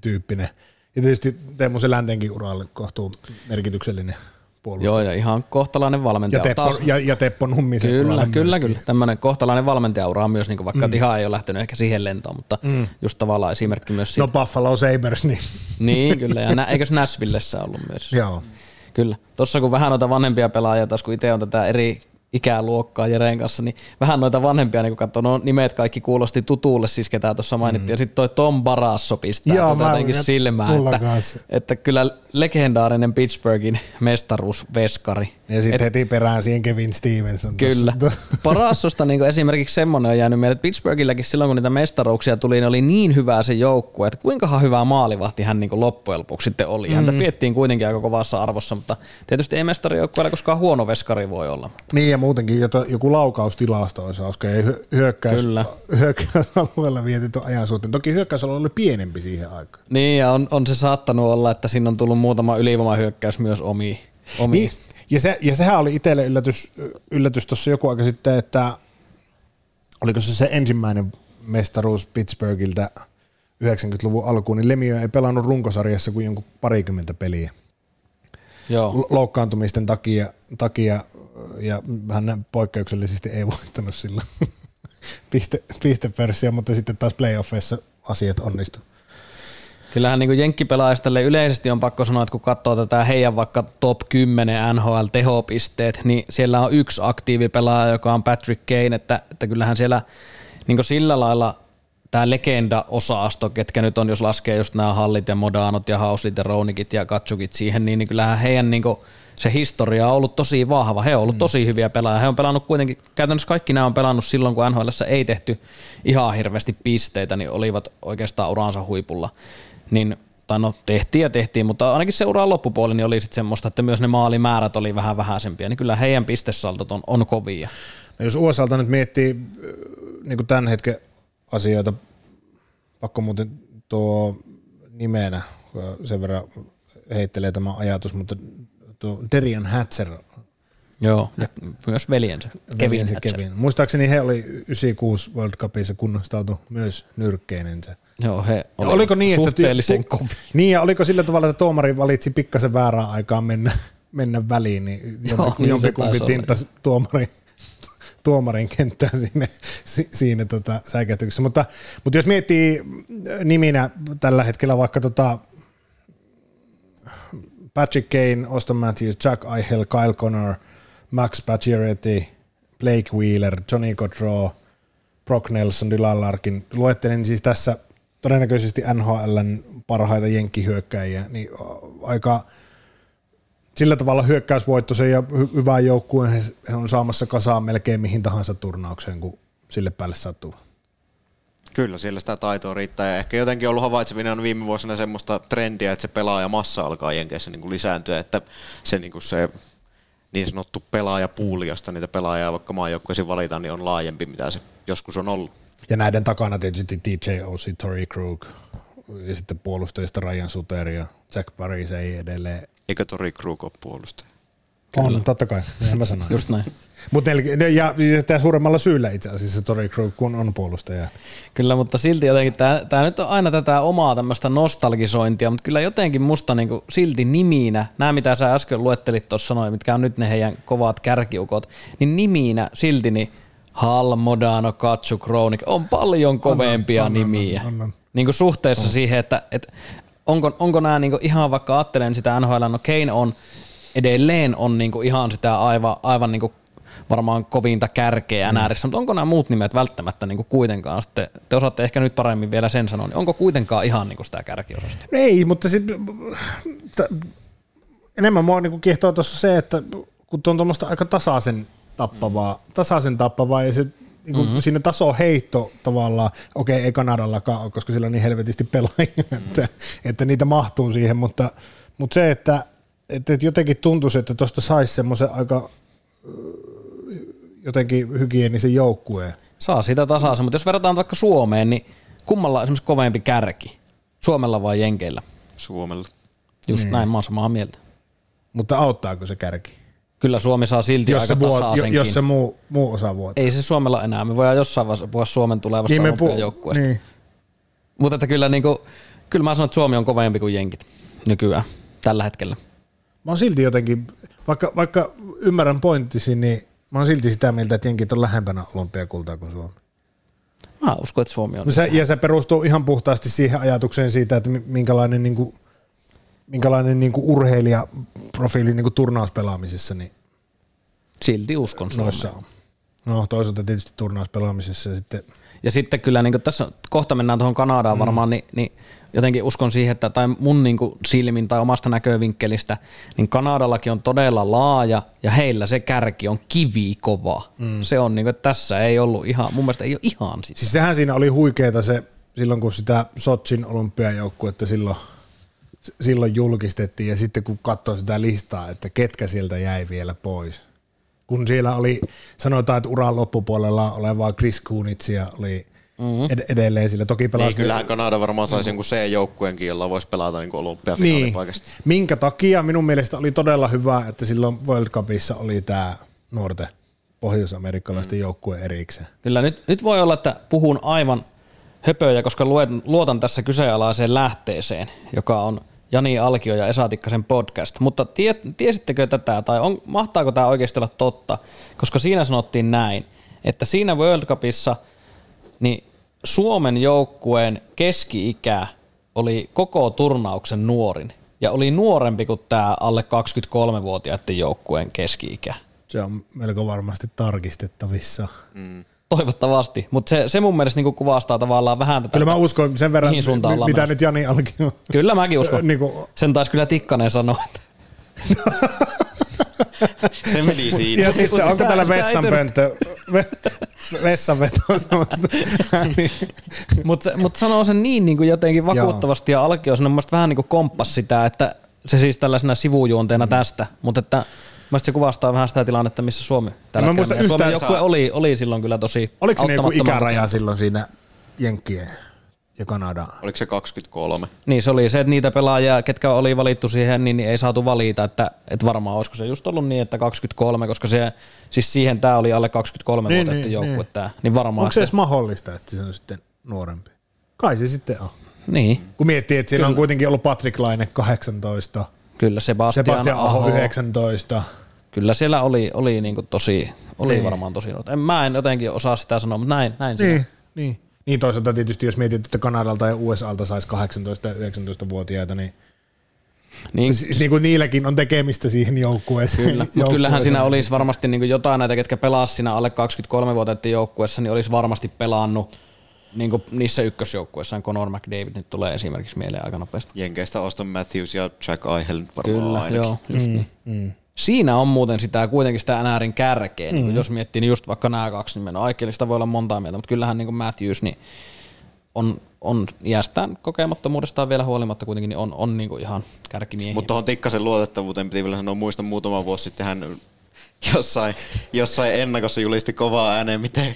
tyyppinen. Ja tietysti Teemu Seläntenkin uralle kohtuu merkityksellinen puolustaja. Joo, ja ihan kohtalainen valmentaja. Ja Teppo, Taas, ja, ja Teppo Nummisen Kyllä, kyllä, kyllä. Tämmöinen kohtalainen valmentajaura on myös, niin vaikka mm. ihan ei ole lähtenyt ehkä siihen lentoon, mutta mm. just tavallaan esimerkki myös siitä. No Buffalo Sabres, niin. niin, kyllä. Ja nä, eikös Nashvillessä ollut myös? Joo. Kyllä. Tuossa kun vähän noita vanhempia pelaajia taas, kun itse on tätä eri ikäluokkaa Jereen kanssa, niin vähän noita vanhempia niin katsoin, no nimet kaikki kuulosti tutulle, siis ketä tuossa mainittiin, mm. ja sitten toi Tom Barasso pistää Joo, tuota jotenkin silmään, että, että, kyllä legendaarinen Pittsburghin mestaruusveskari. Ja sitten heti perään siihen Kevin Stevenson. Kyllä. Barassosta niin esimerkiksi semmoinen on jäänyt mieleen, että Pittsburghilläkin silloin kun niitä mestaruuksia tuli, niin oli niin hyvää se joukkue, että kuinkahan hyvää maalivahti hän niin loppujen lopuksi sitten oli. Mm. Häntä piettiin kuitenkin aika kovassa arvossa, mutta tietysti ei mestarijoukkueella koskaan huono veskari voi olla. Niin ja muutenkin joku laukaustilasto olisi hauska. Ja hyökkäys, Kyllä. hyökkäysalueella vietetty ajan suhteen. Toki hyökkäysalue oli pienempi siihen aikaan. Niin ja on, on se saattanut olla, että siinä on tullut muutama ylivoimahyökkäys myös omiin. Omi. Niin, ja, se, ja sehän oli itselle yllätys, yllätys tuossa joku aika sitten, että oliko se se ensimmäinen mestaruus Pittsburghiltä 90-luvun alkuun, niin Lemio ei pelannut runkosarjassa kuin jonkun parikymmentä peliä. Joo. loukkaantumisten takia, takia ja hän poikkeuksellisesti ei voittanut silloin piste, pistepörssiä, mutta sitten taas playoffeissa asiat onnistu. Kyllähän niin jenkkipelaajista yleisesti on pakko sanoa, että kun katsoo tätä heidän vaikka top 10 NHL tehopisteet, niin siellä on yksi aktiivipelaaja, joka on Patrick Kane, että, että kyllähän siellä niin sillä lailla tämä legenda-osaasto, ketkä nyt on, jos laskee just nämä hallit ja modaanot ja hauslit ja rounikit ja katsukit siihen, niin, niin kyllähän heidän niin se historia on ollut tosi vahva. He on ollut mm. tosi hyviä pelaajia. He on pelannut kuitenkin, käytännössä kaikki nämä on pelannut silloin, kun NHL ei tehty ihan hirveästi pisteitä, niin olivat oikeastaan uransa huipulla. Niin tai no tehtiin ja tehtiin, mutta ainakin seuraa loppupuoli niin oli sitten semmoista, että myös ne maalimäärät oli vähän vähäisempiä, niin kyllä heidän pistesaltot on, on kovia. No jos USAlta nyt miettii niin kuin tämän hetken asioita, pakko muuten tuo nimenä, sen verran heittelee tämä ajatus, mutta tuo Derian Hatcher. Joo, ja myös veljensä, Kevin veljensä Kevin. Muistaakseni he oli 96 World Cupissa kunnostautu myös nyrkkeinensä. Joo, he olivat oliko niin, suhteellisen että, kovin. Niin, ja oliko sillä tavalla, että tuomari valitsi pikkasen väärään aikaan mennä, mennä väliin, niin Joo, niin jompikumpi tintas tuomari tuomarin kenttään siinä, siinä tota, säikäytyksessä. Mutta, mutta jos miettii niminä tällä hetkellä vaikka tota Patrick Kane, Austin Matthews, Jack Eichel, Kyle Connor, Max Pacioretty, Blake Wheeler, Johnny Gaudreau, Brock Nelson, Dylan Larkin. Luettelen siis tässä todennäköisesti NHLn parhaita jenkkihyökkäjiä, niin aika sillä tavalla hyökkäysvoittoisen ja hy- hyvää joukkueen he on saamassa kasaan melkein mihin tahansa turnaukseen, kun sille päälle sattuu. Kyllä, siellä sitä taitoa riittää. Ja ehkä jotenkin ollut havaitseminen on viime vuosina semmoista trendiä, että se pelaaja-massa alkaa Jenkeissä niin kuin lisääntyä, että se, niin kuin se niin sanottu pelaajapuuli, josta niitä pelaajia vaikka maajoukkueisiin valitaan, niin on laajempi, mitä se joskus on ollut. Ja näiden takana tietysti TJ Ossi, Tori Krug ja sitten puolustajista Ryan Suter ja Jack Paris ei edelleen. Eikö Tori Krug ole puolustaja? On, totta kai, näin mä sanoin. Just näin. Mutta ja, ja, ja suuremmalla syyllä itse asiassa Tori Krug, kun on puolustaja. Kyllä, mutta silti jotenkin tämä nyt on aina tätä omaa tämmöistä nostalgisointia, mutta kyllä jotenkin musta niinku silti niminä, nämä mitä sä äsken luettelit tuossa sanoin, mitkä on nyt ne heidän kovat kärkiukot, niin niminä silti niin Hall, Modano, Katsu, Kronik on paljon kovempia on, nimiä. On, on. Niin kuin suhteessa on. siihen, että, että onko, onko nämä niin ihan vaikka ajattelen sitä NHL, no Kane on edelleen on niin ihan sitä aivan, aivan niin varmaan kovinta kärkeä mm. NRissä, mutta onko nämä muut nimet välttämättä niin kuitenkaan sitten, te osaatte ehkä nyt paremmin vielä sen sanoa, niin onko kuitenkaan ihan niin sitä kärkiosasta? Ei, mutta sit, t- enemmän mua niin kiehtoo tuossa se, että kun on tuommoista aika tasaisen tappavaa, mm. tasaisen tappavaa ja se niin kuin mm-hmm. siinä taso heitto tavallaan, okei okay, ei Kanadallakaan ole, koska sillä on niin helvetisti pelaajia, mm-hmm. että, että niitä mahtuu siihen, mutta, mutta se, että, että jotenkin tuntuisi, että tuosta saisi semmoisen aika jotenkin hygienisen joukkueen. Saa sitä tasaisen, mutta jos verrataan vaikka Suomeen, niin kummalla on esimerkiksi kovempi kärki? Suomella vai Jenkeillä? Suomella. Just niin. näin, mä oon samaa mieltä. Mutta auttaako se kärki? Kyllä Suomi saa silti jos aika vuot, Jos se muu, muu osa vuotaa. Ei se Suomella enää. Me voidaan jossain vaiheessa puhua Suomen tulevasta niin pu- joukkueesta. Niin. Mutta että kyllä, niin kuin, kyllä mä sanon, että Suomi on kovempi kuin jenkit nykyään, tällä hetkellä. Mä oon silti jotenkin, vaikka, vaikka ymmärrän pointtisi, niin mä oon silti sitä mieltä, että jenkit on lähempänä olympiakultaa kuin Suomi. Mä uskon, että Suomi on. Se, ja se perustuu ihan puhtaasti siihen ajatukseen siitä, että minkälainen, niin kuin, minkälainen niin kuin urheilijaprofiili niin kuin turnauspelaamisessa, niin silti uskon Suomeen. noissa on. No toisaalta tietysti turnauspelaamisessa sitten Ja sitten kyllä niin tässä kohta mennään tuohon Kanadaan mm. varmaan, niin, niin jotenkin uskon siihen, että tai mun niin silmin tai omasta näkövinkkelistä, niin Kanadallakin on todella laaja ja heillä se kärki on kivikova. Mm. Se on niin kuin, että tässä ei ollut ihan, mun mielestä ei ole ihan sitä. Siis sehän siinä oli huikeeta se, silloin kun sitä Sotsin olympiajoukkuetta silloin, silloin julkistettiin ja sitten kun katsoi sitä listaa, että ketkä sieltä jäi vielä pois. Kun siellä oli, sanotaan, että uran loppupuolella olevaa Chris Kunitsia oli mm-hmm. ed- edelleen sillä. Toki pelasi... Niin, kyllähän Kanada varmaan saisi jonkun C-joukkueenkin, jolla voisi pelata niin olympiafinaalipaikasta. Niin. Minkä takia minun mielestä oli todella hyvä, että silloin World Cupissa oli tämä nuorten pohjois-amerikkalaisten mm. joukkue erikseen. Kyllä nyt, nyt voi olla, että puhun aivan höpöjä, koska luotan tässä kyseenalaiseen lähteeseen, joka on Jani Alkio ja Esa Tikkasen podcast. Mutta tie, tiesittekö tätä, tai on, mahtaako tämä oikeasti olla totta? Koska siinä sanottiin näin, että siinä World Cupissa niin Suomen joukkueen keski-ikä oli koko turnauksen nuorin ja oli nuorempi kuin tämä alle 23-vuotiaiden joukkueen keski-ikä. Se on melko varmasti tarkistettavissa. Mm. Toivottavasti, mutta se, se mun mielestä niinku kuvastaa tavallaan vähän tätä. Kyllä mä uskon sen verran, mihin suuntaan m- mitä nyt Jani Alki on. Kyllä mäkin uskon. niin kuin... Sen taisi kyllä Tikkanen sanoa. Että... se meni siinä. Ja sitten onko täällä vessanpönttö, vessanveto Mutta mut sanoo sen niin, niin kuin jotenkin vakuuttavasti ja Alkio on vähän niin kuin komppas sitä, että se siis tällaisena sivujuonteena mm. tästä, mutta että Mielestäni se kuvastaa vähän sitä tilannetta, missä Suomi tällä mä muista Suomen joukkue oli, oli silloin kyllä tosi Oliko se joku ikäraja silloin siinä Jenkkien ja Kanada? Oliko se 23? Niin se oli se, että niitä pelaajia, ketkä oli valittu siihen, niin ei saatu valita, että, että varmaan olisiko se just ollut niin, että 23, koska se, siis siihen tämä oli alle 23 niin, vuotta niin, joukkue niin. tämä. Niin varmaan, Onko se edes mahdollista, että se on sitten nuorempi? Kai se sitten on. Niin. Kun miettii, että siinä Kyllä. on kuitenkin ollut Patrick Laine 18, Kyllä, Sebastian, Sebastian Aho 19, kyllä siellä oli, oli niinku tosi, oli niin. varmaan tosi en, Mä en jotenkin osaa sitä sanoa, mutta näin, näin niin, niin. niin toisaalta tietysti jos mietit, että Kanadalta ja USAlta saisi 18- ja 19-vuotiaita, niin niin, siis niin kuin niilläkin on tekemistä siihen joukkueeseen. Kyllä, mutta kyllähän siinä olisi varmasti niin kuin jotain näitä, ketkä pelasivat siinä alle 23-vuotiaiden joukkueessa, niin olisi varmasti pelannut niin kuin niissä ykkösjoukkueissa. Conor McDavid nyt tulee esimerkiksi mieleen aika nopeasti. Jenkeistä Auston Matthews ja Jack Eichel varmaan Kyllä, ainakin. joo, just mm, niin. mm. Siinä on muuten sitä kuitenkin sitä NRin kärkeä, mm-hmm. niin jos miettii, niin just vaikka nämä kaksi nimen, no Aikelista voi olla montaa mieltä, mutta kyllähän niin kuin Matthews niin on, on iästään kokemattomuudestaan vielä huolimatta kuitenkin niin on, on niin kuin ihan kärkimiehiä. Mutta tuohon Tikkasen luotettavuuteen piti vielä sanoa, muistan muutama vuosi sitten hän jossain, jossain ennakossa julisti kovaa ääneen, miten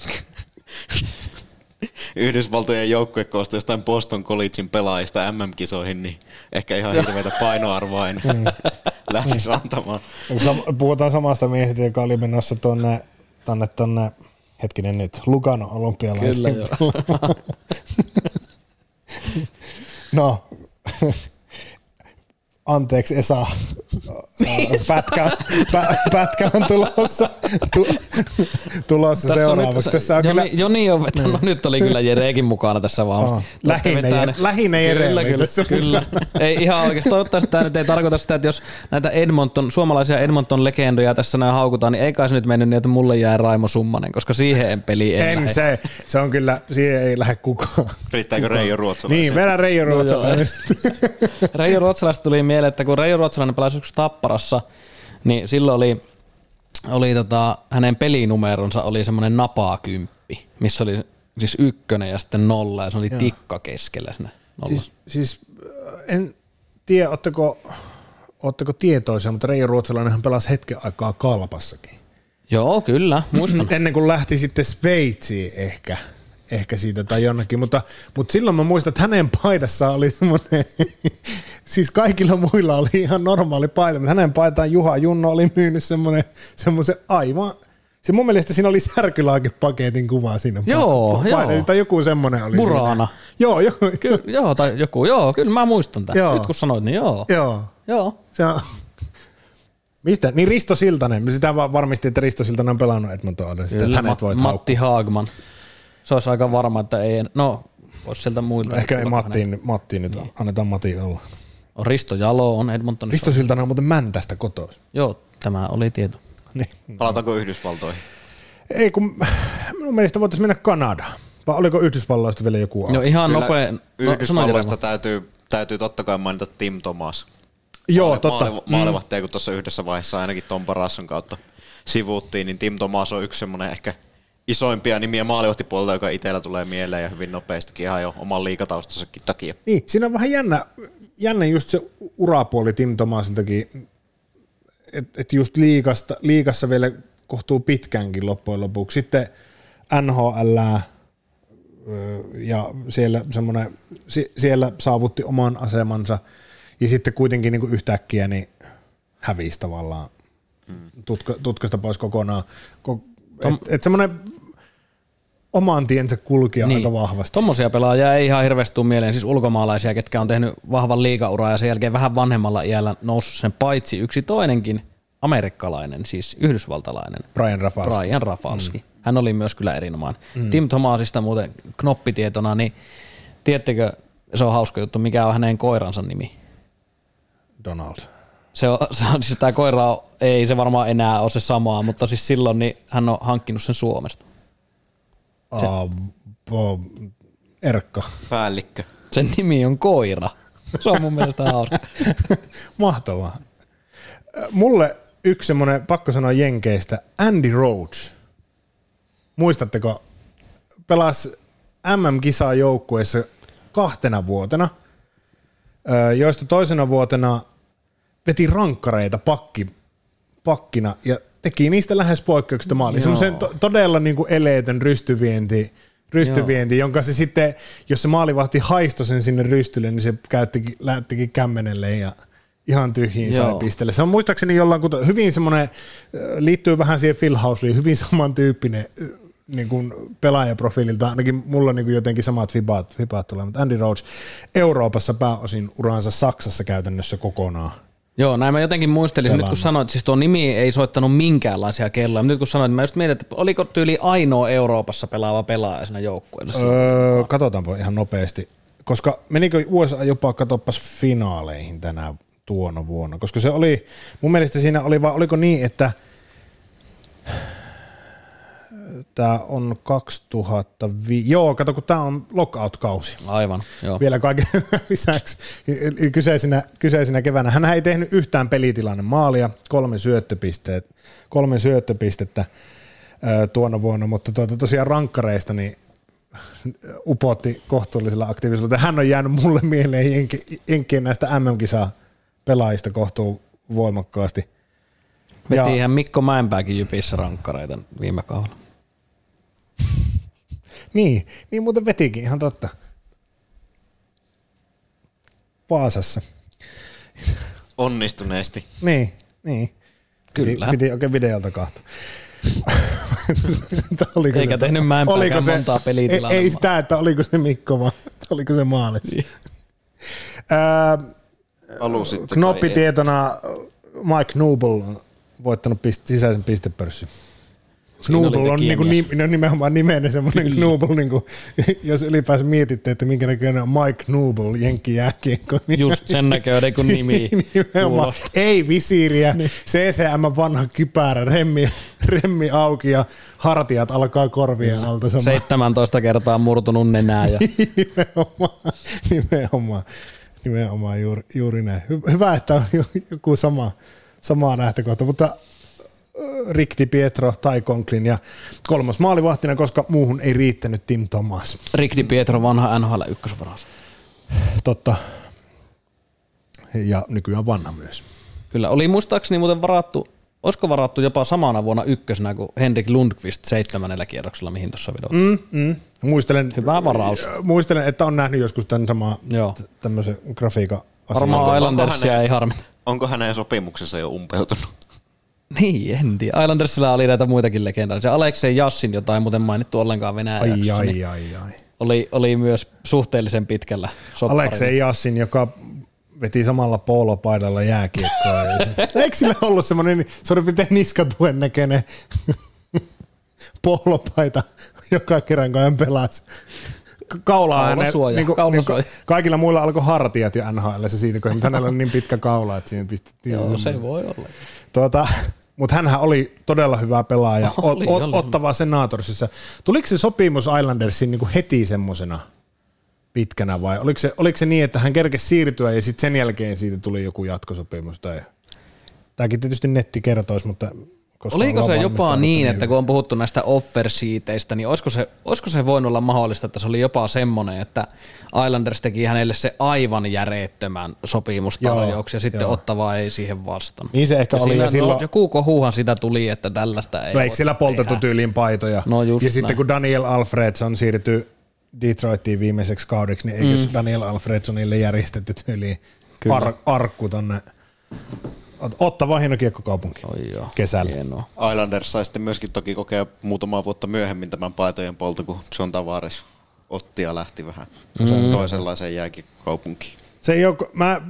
Yhdysvaltojen joukkue koostuu jostain Boston Collegein pelaajista MM-kisoihin, niin ehkä ihan hirveätä painoarvoa en mm. lähtisi antamaan. Puhutaan samasta miehestä, joka oli menossa tuonne, tonne, tonne, hetkinen nyt, Lugano olympialaisiin. Kyllä joo. no, anteeksi Esa, pätkä, pä, pätkä on tulossa, tu, tulossa tässä seuraavaksi. On tässä on Joni, kyllä... Joni on vetänyt, no, nyt oli kyllä Jereekin mukana tässä vaan. Oh, lähinnä, lähinnä Jere kyllä, kyllä, tässä kyllä. ei ihan oikeasti, toivottavasti tämä nyt ei tarkoita sitä, että jos näitä Edmonton, suomalaisia Edmonton-legendoja tässä näin haukutaan, niin ei kai se nyt mennyt niin, että mulle jää Raimo Summanen, koska siihen peli en, en se, se on kyllä, siihen ei lähde kukaan. Riittääkö Reijo Ruotsalainen? Niin, vedä Reijo Ruotsalainen. Reijo Ruotsalaista tuli mieleen, että kun Reijo Ruotsalainen pelasi yksi Tapparassa, niin silloin oli, oli tota, hänen pelinumeronsa oli semmoinen napaakymppi, missä oli siis ykkönen ja sitten nolla ja se oli Joo. tikka keskellä sinne Siis, siis äh, en tiedä, otteko, otteko tietoisia, mutta Reijo Ruotsalainenhan pelasi hetken aikaa kalpassakin. Joo, kyllä, muistan. Ennen kuin lähti sitten Sveitsiin ehkä ehkä siitä tai jonnekin, mutta, mutta silloin mä muistan, että hänen paidassa oli semmoinen, siis kaikilla muilla oli ihan normaali paita, mutta hänen paitaan Juha Junno oli myynyt semmoinen, semmoisen aivan, se mun mielestä siinä oli särkylaakepaketin kuva siinä. Joo, pa- joo. Tai joku semmoinen oli Murana. Siinä. Joo, joo. Ky- joo, tai joku, joo, kyllä mä muistan tämän. Joo. Nyt kun sanoit, niin joo. Joo. Joo. Se on, Mistä? Niin Risto Siltanen. Sitä varmisti, että Risto Siltanen on pelannut Edmonton Oilersista. Kyllä, hänet voit Matti Haagman. Se olisi aika varma, että ei, no, olisi sieltä muilta. No, ehkä ei Mattiin, Mattiin nyt, niin. annetaan Matti olla. On Risto Jalo on Edmontonissa. Risto Siltanen on muuten Mäntästä kotois. Joo, tämä oli tieto. niin. Palataanko Yhdysvaltoihin? Ei kun minun mielestä voitaisiin mennä Kanadaan. Vai oliko Yhdysvalloista vielä joku No ihan Kyllä nopea. No, Yhdysvalloista täytyy, täytyy totta kai mainita Tim Thomas. Joo, Maali- totta. maali- Maalivahteja, kun tuossa yhdessä vaiheessa ainakin Tom Barasson kautta sivuuttiin, niin Tim Thomas on yksi semmoinen ehkä isoimpia nimiä maalivahtipuolelta, joka itsellä tulee mieleen ja hyvin nopeastikin ihan jo oman liikataustansakin takia. Niin, siinä on vähän jännä, jännä just se urapuoli Tim Thomasiltakin, että et just liikasta, liikassa vielä kohtuu pitkäänkin loppujen lopuksi. Sitten NHL ja siellä, semmoinen, si- siellä saavutti oman asemansa ja sitten kuitenkin niin kuin yhtäkkiä niin hävisi tavallaan tutka, tutkasta pois kokonaan. Ko- et, et semmoinen oman tiensä kulkija niin. aika vahvasti. Tommosia pelaajia ei ihan hirveästi tule mieleen, siis ulkomaalaisia, ketkä on tehnyt vahvan liigauraa ja sen jälkeen vähän vanhemmalla iällä noussut sen paitsi yksi toinenkin amerikkalainen, siis yhdysvaltalainen. Brian Rafalski. Brian Rafalski. Mm. Hän oli myös kyllä erinomainen. Mm. Tim Thomasista muuten knoppitietona, niin tiedättekö, se on hauska juttu, mikä on hänen koiransa nimi? Donald. Se on, se on siis tämä koira, on, ei se varmaan enää ole se samaa, mutta siis silloin niin hän on hankkinut sen Suomesta. Uh, uh, Erkka. Päällikkö. Sen nimi on koira. Se on mun mielestä hauska. Mahtavaa. Mulle yksi semmoinen, pakko sanoa Jenkeistä, Andy Rhodes. Muistatteko, pelas MM-kisaa joukkueessa kahtena vuotena, joista toisena vuotena veti rankkareita pakki, pakkina ja teki niistä lähes poikkeuksesta maali. Semmoisen to- todella niin kuin eleetön rystyvienti, rystyvienti jonka se sitten, jos se maalivahti haistoi sen sinne rystylle, niin se käyttikin, lähtikin kämmenelle ja ihan tyhjiin sai Joo. pistelle. Se on muistaakseni jollain, kun hyvin semmoinen, liittyy vähän siihen Phil Housley, hyvin samantyyppinen niin kuin pelaajaprofiililta, ainakin mulla niin kuin jotenkin samat fibaat, fibaat tulee, mutta Andy Rhodes Euroopassa pääosin uransa Saksassa käytännössä kokonaan. Joo, näin mä jotenkin muistelin, nyt kun Pelannut. sanoit, että siis tuo nimi ei soittanut minkäänlaisia kelloja, mutta nyt kun sanoit, mä just mietin, että oliko tyyli ainoa Euroopassa pelaava pelaaja siinä joukkueessa. Öö, katsotaanpa ihan nopeasti. Koska menikö USA jopa katoppas finaaleihin tänä tuona vuonna? Koska se oli, mun mielestä siinä oli vaan, oliko niin, että tämä on 2005, joo, kato kun tämä on lockout-kausi. Aivan, joo. Vielä kaiken lisäksi eli kyseisenä, kyseisenä keväänä. Hän ei tehnyt yhtään pelitilanne maalia, kolme, syöttöpisteet, kolme syöttöpistettä tuona vuonna, mutta tuota, tosiaan rankkareista niin upotti kohtuullisella aktiivisuudella. Hän on jäänyt mulle mieleen jenki- jenkkien näistä MM-kisaa pelaajista kohtuu voimakkaasti. Ja, Vetihän Mikko Mäenpääkin jypissä rankkareita viime kaudella. Niin, niin muuten vetikin, ihan totta. Vaasassa. Onnistuneesti. Niin, niin. Kyllä. Piti, piti oikein videolta kahta. oliko Eikä tehnyt Mäenpääkään montaa pelitilannetta. Ei, ei sitä, että oliko se Mikko, vaan että oliko se maalissa. Niin. Knoppitietona Mike Noble on voittanut pist- sisäisen pistepörssin. Noble on, niinku nim, no nimenomaan nimenen semmoinen Noble, niinku, jos ylipäänsä mietitte, että minkä näköinen on Mike Noble, Jenkki jääkiekko. Niin Just sen näköinen kuin nimi Nimenomaan. kuulostaa. Ei visiiriä, niin. CCM vanha kypärä, remmi, remmi auki ja hartiat alkaa korvien alta. Sama. 17 kertaa murtunut nenää ja nimenomaan, nimenomaan, nimenomaan juuri, juuri näin. Hy- Hyvä, että on jo- joku sama, sama lähtökohta, mutta äh, Rick Di Pietro, Tai Conklin ja kolmas maalivahtina, koska muuhun ei riittänyt Tim Thomas. Rick Di Pietro vanha NHL ykkösvaraus. Totta. Ja nykyään vanha myös. Kyllä, oli muistaakseni muuten varattu, olisiko varattu jopa samana vuonna ykkösenä kuin Henrik Lundqvist seitsemännellä kierroksella, mihin tuossa vedottiin. Mm, mm. Muistelen, Hyvä varaus. Muistelen, että on nähnyt joskus tämän sama Joo. t- tämmöisen grafiikan Varmaan onko Islandersia ei harmita. Onko hänen sopimuksensa jo umpeutunut? Niin, en tiedä. Islandersilla oli näitä muitakin legendaarisia. Aleksei Jassin, jota ei muuten mainittu ollenkaan Venäjän Ai, jaksossa, ai, niin ai, ai. oli, oli myös suhteellisen pitkällä sopparilla. Aleksei Jassin, joka veti samalla poolopaidalla jääkiekkoa. Ja se- Eikö sillä ollut semmoinen suurin piirtein niskatuen näköinen poolopaita joka kerran, kun hän pelasi? Kaulaa Kaulasuoja, niinku, kaulasuoja. niinku, kaikilla muilla alkoi hartiat jo NHL se siitä, kun hänellä oli niin pitkä kaula, että siihen pistettiin Joo, se voi olla. Tuota, Mutta hänhän oli todella hyvä pelaaja, Oli, oli, oli. ottava senatorsissa. Tuliko se sopimus Islandersin niinku heti semmosena pitkänä vai oliko se, oliko se niin, että hän kerkesi siirtyä ja sitten sen jälkeen siitä tuli joku jatkosopimus? Tai... Tämäkin tietysti netti kertoisi, mutta koska Oliko se jopa niin, että kun on puhuttu näistä offer niin olisiko se, olisiko se voinut olla mahdollista, että se oli jopa semmoinen, että Islanders teki hänelle se aivan järjettömän sopimustarjouksen ja sitten joo. Ottava ei siihen vastannut. Niin se ehkä ja oli, ja silloin- no, joku kohuhan sitä tuli, että tällaista ei No eikö voi siellä poltettu tehdä. tyyliin paitoja? No just ja sitten näin. kun Daniel Alfredson siirtyi Detroitiin viimeiseksi kaudeksi, niin eikö mm. Daniel Alfredsonille järjestetty tyyliin ar- arkku tonne Ottava hieno kiekkokaupunki Oi joo, kesällä. hienoa. Islanders sai sitten myöskin toki kokea muutamaa vuotta myöhemmin tämän paitojen polto, kun John Tavares otti ja lähti vähän mm. toisenlaiseen jääkiekkokaupunkiin. Se ei ole, mä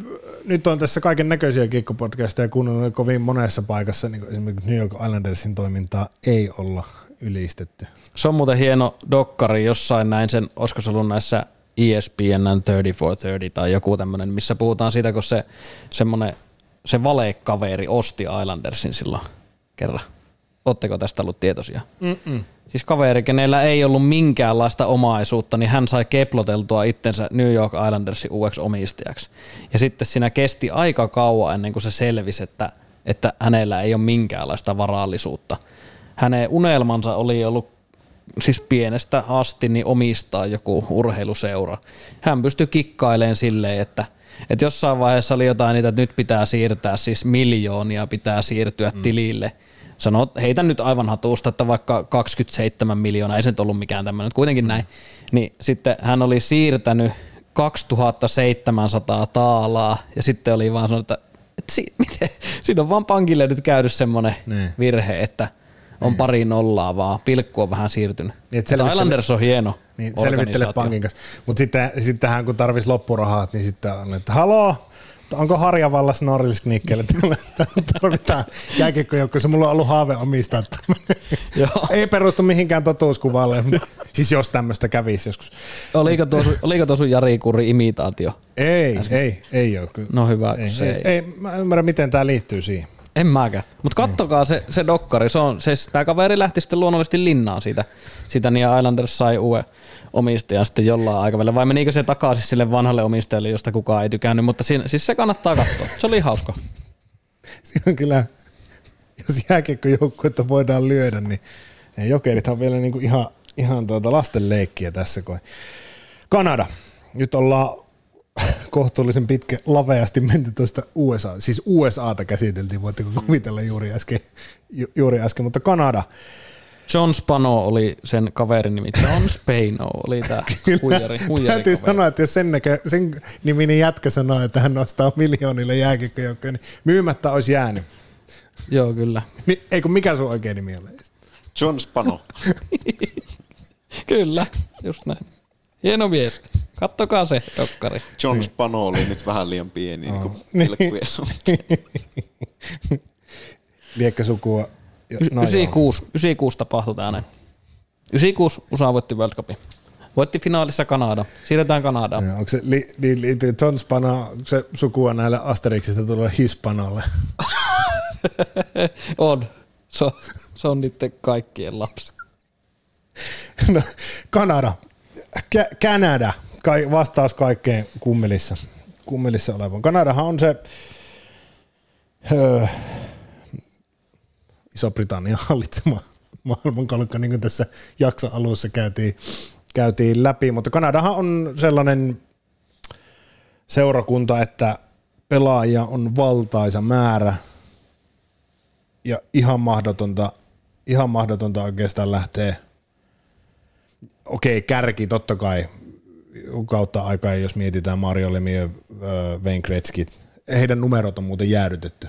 nyt on tässä kaiken näköisiä kiekkopodcasteja kuunnellut kovin monessa paikassa, niin esimerkiksi New York Islandersin toimintaa ei olla ylistetty. Se on muuten hieno dokkari, jossain näin sen, olisiko se ollut näissä ESPN 3430 tai joku tämmöinen, missä puhutaan siitä, kun se semmoinen, se valekaveri osti Islandersin silloin kerran. Oletteko tästä ollut tietoisia? Mm-mm. Siis kaveri, kenellä ei ollut minkäänlaista omaisuutta, niin hän sai keploteltua itsensä New York Islandersin uudeksi omistajaksi. Ja sitten siinä kesti aika kauan ennen kuin se selvisi, että, että hänellä ei ole minkäänlaista varallisuutta. Hänen unelmansa oli ollut siis pienestä asti niin omistaa joku urheiluseura. Hän pystyi kikkailemaan silleen, että, että jossain vaiheessa oli jotain niitä, että nyt pitää siirtää, siis miljoonia pitää siirtyä mm. tilille. Sano, heitä nyt aivan hatusta, että vaikka 27 miljoonaa, ei se nyt ollut mikään tämmöinen, kuitenkin näin. Niin sitten hän oli siirtänyt 2700 taalaa ja sitten oli vaan sanonut, että, että si, miten? siinä on vaan pankille nyt käynyt semmoinen Niin. virhe, että on pari nollaa vaan, pilkku on vähän siirtynyt. Niin, selvittele- Islanders on hieno Niin, selvittele pankin kanssa. Mutta sitten, sittenhän kun tarvisi loppurahat, niin sitten on, että haloo, onko Harjavallas Norilsknikkeelle? Tarvitaan jääkiekkojoukkoissa. Mulla on ollut haave omistaa. Ei perustu mihinkään totuuskuvalle. mutta siis jos tämmöistä kävisi joskus. Oliko tuo, oliko tuo sun Jari Kurri imitaatio? Ei, ei, ei ole. No hyvä, ei, se ei, ei. ei. mä en ymmärrä, miten tämä liittyy siihen. En mäkään. Mutta kattokaa se, se dokkari. Se on, se, tämä kaveri lähti sitten luonnollisesti linnaan siitä. Sitä niin Islanders sai uuden omistajan sitten jollain aikavälillä. Vai menikö se takaisin sille vanhalle omistajalle, josta kukaan ei tykännyt. Mutta siinä, siis se kannattaa katsoa. Se oli hauska. Siinä on kyllä, jos jääkiekkojoukkuetta voidaan lyödä, niin ja jokerit on vielä niinku ihan, ihan tuota lasten leikkiä tässä. Kun. Kanada. Nyt ollaan kohtuullisen pitkä, laveasti menty tuosta USA, siis USAta käsiteltiin, voitteko kuvitella juuri äsken, ju, juuri äsken mutta Kanada. John Spano oli sen kaverin nimi. John Spano oli tämä huijari, huijari Täytyy kaveri. sanoa, että jos sen, näkö, sen niminen jätkä sanoo, että hän nostaa miljoonille jääkiekkojoukkoja, niin myymättä olisi jäänyt. Joo, kyllä. Niin, ei kun mikä sun oikein nimi on? John Spano. Kyllä, just näin. Hieno mies. Kattokaa se dokkari. John Spano oli nyt vähän liian pieni, niin kuin Niin. pilkkujen suhteen. Liekkö sukua? No joo. 96, 96 tapahtui tää näin. 96 USA voitti World Cupin. Voitti finaalissa Kanada. Siirretään Kanadaan. Joo, Onko se li, li, li, John Spana, onko se sukua näille Asterixista tulee Hispanalle? On. Se on, se on niiden kaikkien lapsi. No, Kanada. Kanada. Kai, vastaus kaikkeen kummelissa, kummelissa olevan. Kanadahan on se öö, Iso-Britannian hallitsema maailmankolkka, niin kuin tässä jakson alussa käytiin, käytiin läpi, mutta Kanadahan on sellainen seurakunta, että pelaajia on valtaisa määrä ja ihan mahdotonta, ihan mahdotonta oikeastaan lähteä okei, kärki totta kai kautta aikaa, jos mietitään Mario Lemieux, äh, Wayne Gretzky, heidän numerot on muuten jäädytetty.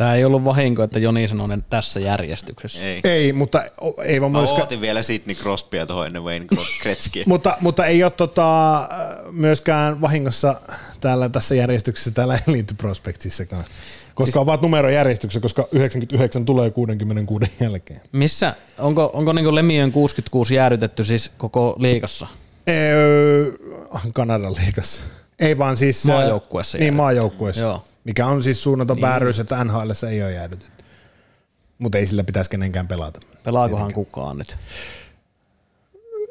Tämä ei ollut vahinko, että Joni sanoi tässä järjestyksessä. Ei. Ei, mutta ei vaan Mä myöskään, ootin vielä Sidney Crosbya tuohon ennen Wayne Gretzkyä. mutta, mutta ei ole tota, myöskään vahingossa täällä tässä järjestyksessä täällä Elite Prospectsissakaan. Koska siis, ovat numerojärjestyksessä, koska 99 tulee 66 jälkeen. Missä, onko, onko niinku Lemiön 66 jäädytetty siis koko liigassa? Öö, Kanadan liigassa. Ei vaan siis... Maajoukkueessa Niin, jäädytetty. maajoukkueessa. Joo. Mikä on siis suunnaton niin. vääryys, että NHL ei ole jäädytetty. Mutta ei sillä pitäisi kenenkään pelata. Pelaakohan kukaan nyt?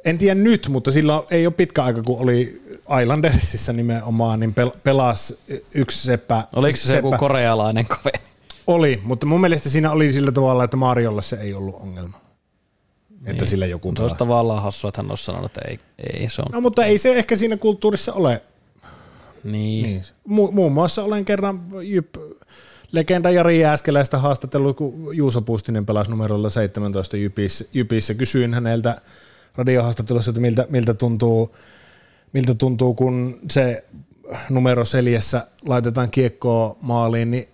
En tiedä nyt, mutta silloin ei ole pitkä aika, kun oli Islandersissa nimenomaan, niin pel- pelasi yksi seppä. Oliko se seppä. joku korealainen kaveri? Oli, mutta mun mielestä siinä oli sillä tavalla, että Mariolla se ei ollut ongelma. Niin. Että sillä joku. Se olisi tavallaan hassu, että hän olisi sanonut, että ei, ei se on. No mutta ei se ehkä siinä kulttuurissa ole. Niin. niin. Mu- muun muassa olen kerran Jyp, legenda Jari Jääskeläistä haastatellut, kun Juuso Pustinen pelasi numerolla 17 Jypissä. Jypissä. Kysyin häneltä radiohaastattelussa, että miltä, miltä, tuntuu, miltä tuntuu, kun se numero seljessä laitetaan kiekkoa maaliin, niin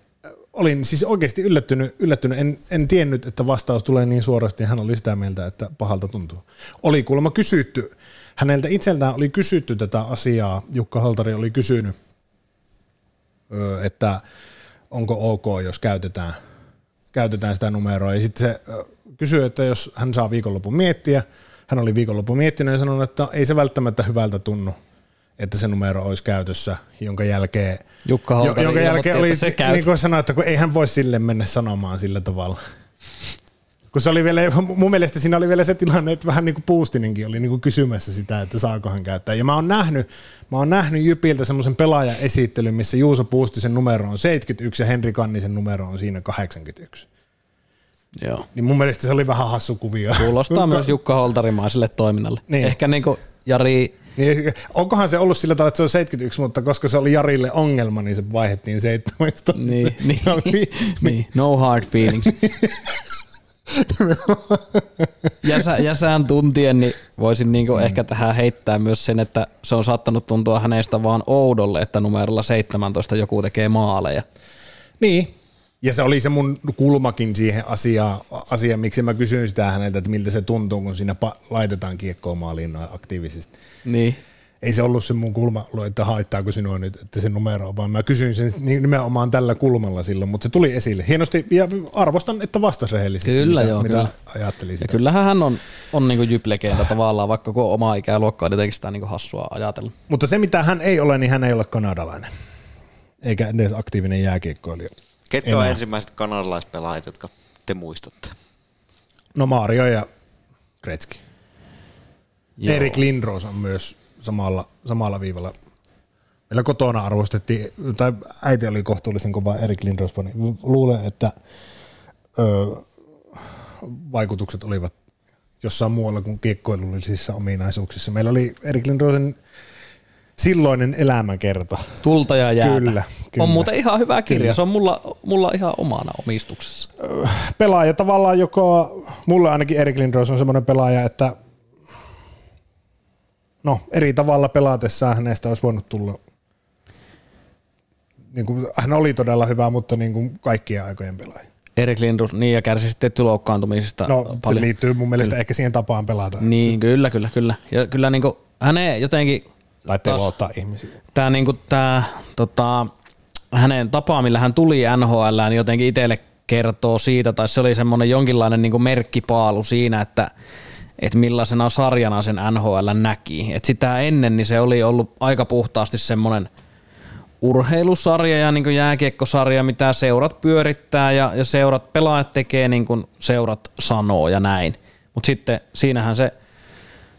olin siis oikeasti yllättynyt, yllättynyt. En, en tiennyt, että vastaus tulee niin suorasti. Hän oli sitä mieltä, että pahalta tuntuu. Oli kuulemma kysytty. Häneltä itseltään oli kysytty tätä asiaa. Jukka Haltari oli kysynyt, että onko ok, jos käytetään, käytetään sitä numeroa. Ja sitten se kysyi, että jos hän saa viikonlopun miettiä, hän oli viikonloppu miettinyt ja sanonut, että ei se välttämättä hyvältä tunnu, että se numero olisi käytössä, jonka jälkeen, Jukka jo, jonka jälkeen oli, niin kuin sanoin, että kun ei hän voi sille mennä sanomaan sillä tavalla. Kun se oli vielä, mun mielestä siinä oli vielä se tilanne, että vähän niin kuin Puustinenkin oli niin kuin kysymässä sitä, että saako hän käyttää. Ja mä oon nähnyt, mä oon nähnyt Jypiltä semmoisen pelaajan esittelyn, missä Juuso Puustisen numero on 71 ja Henri Kannisen numero on siinä 81. Joo. Niin mun mielestä se oli vähän hassu kuvio. Kuulostaa myös Jukka Holtarimaiselle toiminnalle. Niin. Ehkä niin kuin Jari niin, onkohan se ollut sillä tavalla, että se on 71, mutta koska se oli Jarille ongelma, niin se vaihdettiin 17. Niin, niin, niin, no hard feelings. Jäsä, jäsään tuntien niin voisin niinku mm. ehkä tähän heittää myös sen, että se on saattanut tuntua hänestä vaan oudolle, että numerolla 17 joku tekee maaleja. Niin, ja se oli se mun kulmakin siihen asiaan, asia, miksi mä kysyin sitä häneltä, että miltä se tuntuu, kun siinä laitetaan kiekkoa maaliin aktiivisesti. Niin. Ei se ollut se mun kulma, että haittaako sinua nyt, että se numero on, vaan mä kysyin sen nimenomaan tällä kulmalla silloin, mutta se tuli esille. Hienosti, ja arvostan, että vastasi rehellisesti, kyllä, mitä, joo, mitä kyllä. ajatteli sitä. Ja kyllähän hän on, on niin jyplegenda tavallaan, vaikka kun oma ikäluokka on jotenkin sitä niin hassua ajatella. Mutta se, mitä hän ei ole, niin hän ei ole kanadalainen, eikä edes aktiivinen jääkiekkoilija. Ketkä enää. on ensimmäiset kanadalaispelaajat, jotka te muistatte? No Mario ja Gretzky. Joo. Erik Lindros on myös samalla, samalla viivalla. Meillä kotona arvostettiin, tai äiti oli kohtuullisen kova Erik Lindros, niin luulen, että ö, vaikutukset olivat jossain muualla kuin kiekkoilullisissa ominaisuuksissa. Meillä oli Erik Lindrosen silloinen elämäkerta. Tulta ja jäätä. Kyllä, kyllä. On muuten ihan hyvä kirja. Kyllä. Se on mulla, mulla ihan omana omistuksessa. Pelaaja tavallaan, joka mulle ainakin Erik Lindros on semmoinen pelaaja, että no eri tavalla pelaatessaan hänestä olisi voinut tulla niin kuin, hän oli todella hyvä, mutta niin kuin kaikkien aikojen pelaaja. Erik Lindros, niin ja kärsi sitten loukkaantumisesta No paljon. se liittyy mun mielestä kyllä. ehkä siihen tapaan pelata. Niin, kyllä, kyllä, kyllä. Ja kyllä niin kuin, hänen jotenkin tai pelottaa ihmisiä. Tämä, niin kuin, tämä tota, hänen tapaa, millä hän tuli NHL, niin jotenkin itselle kertoo siitä, tai se oli semmoinen jonkinlainen niin merkkipaalu siinä, että että millaisena sarjana sen NHL näki. Et sitä ennen niin se oli ollut aika puhtaasti semmoinen urheilusarja ja niin jääkiekkosarja, mitä seurat pyörittää ja, ja seurat pelaajat tekee niin kuin seurat sanoo ja näin. Mutta sitten siinähän se –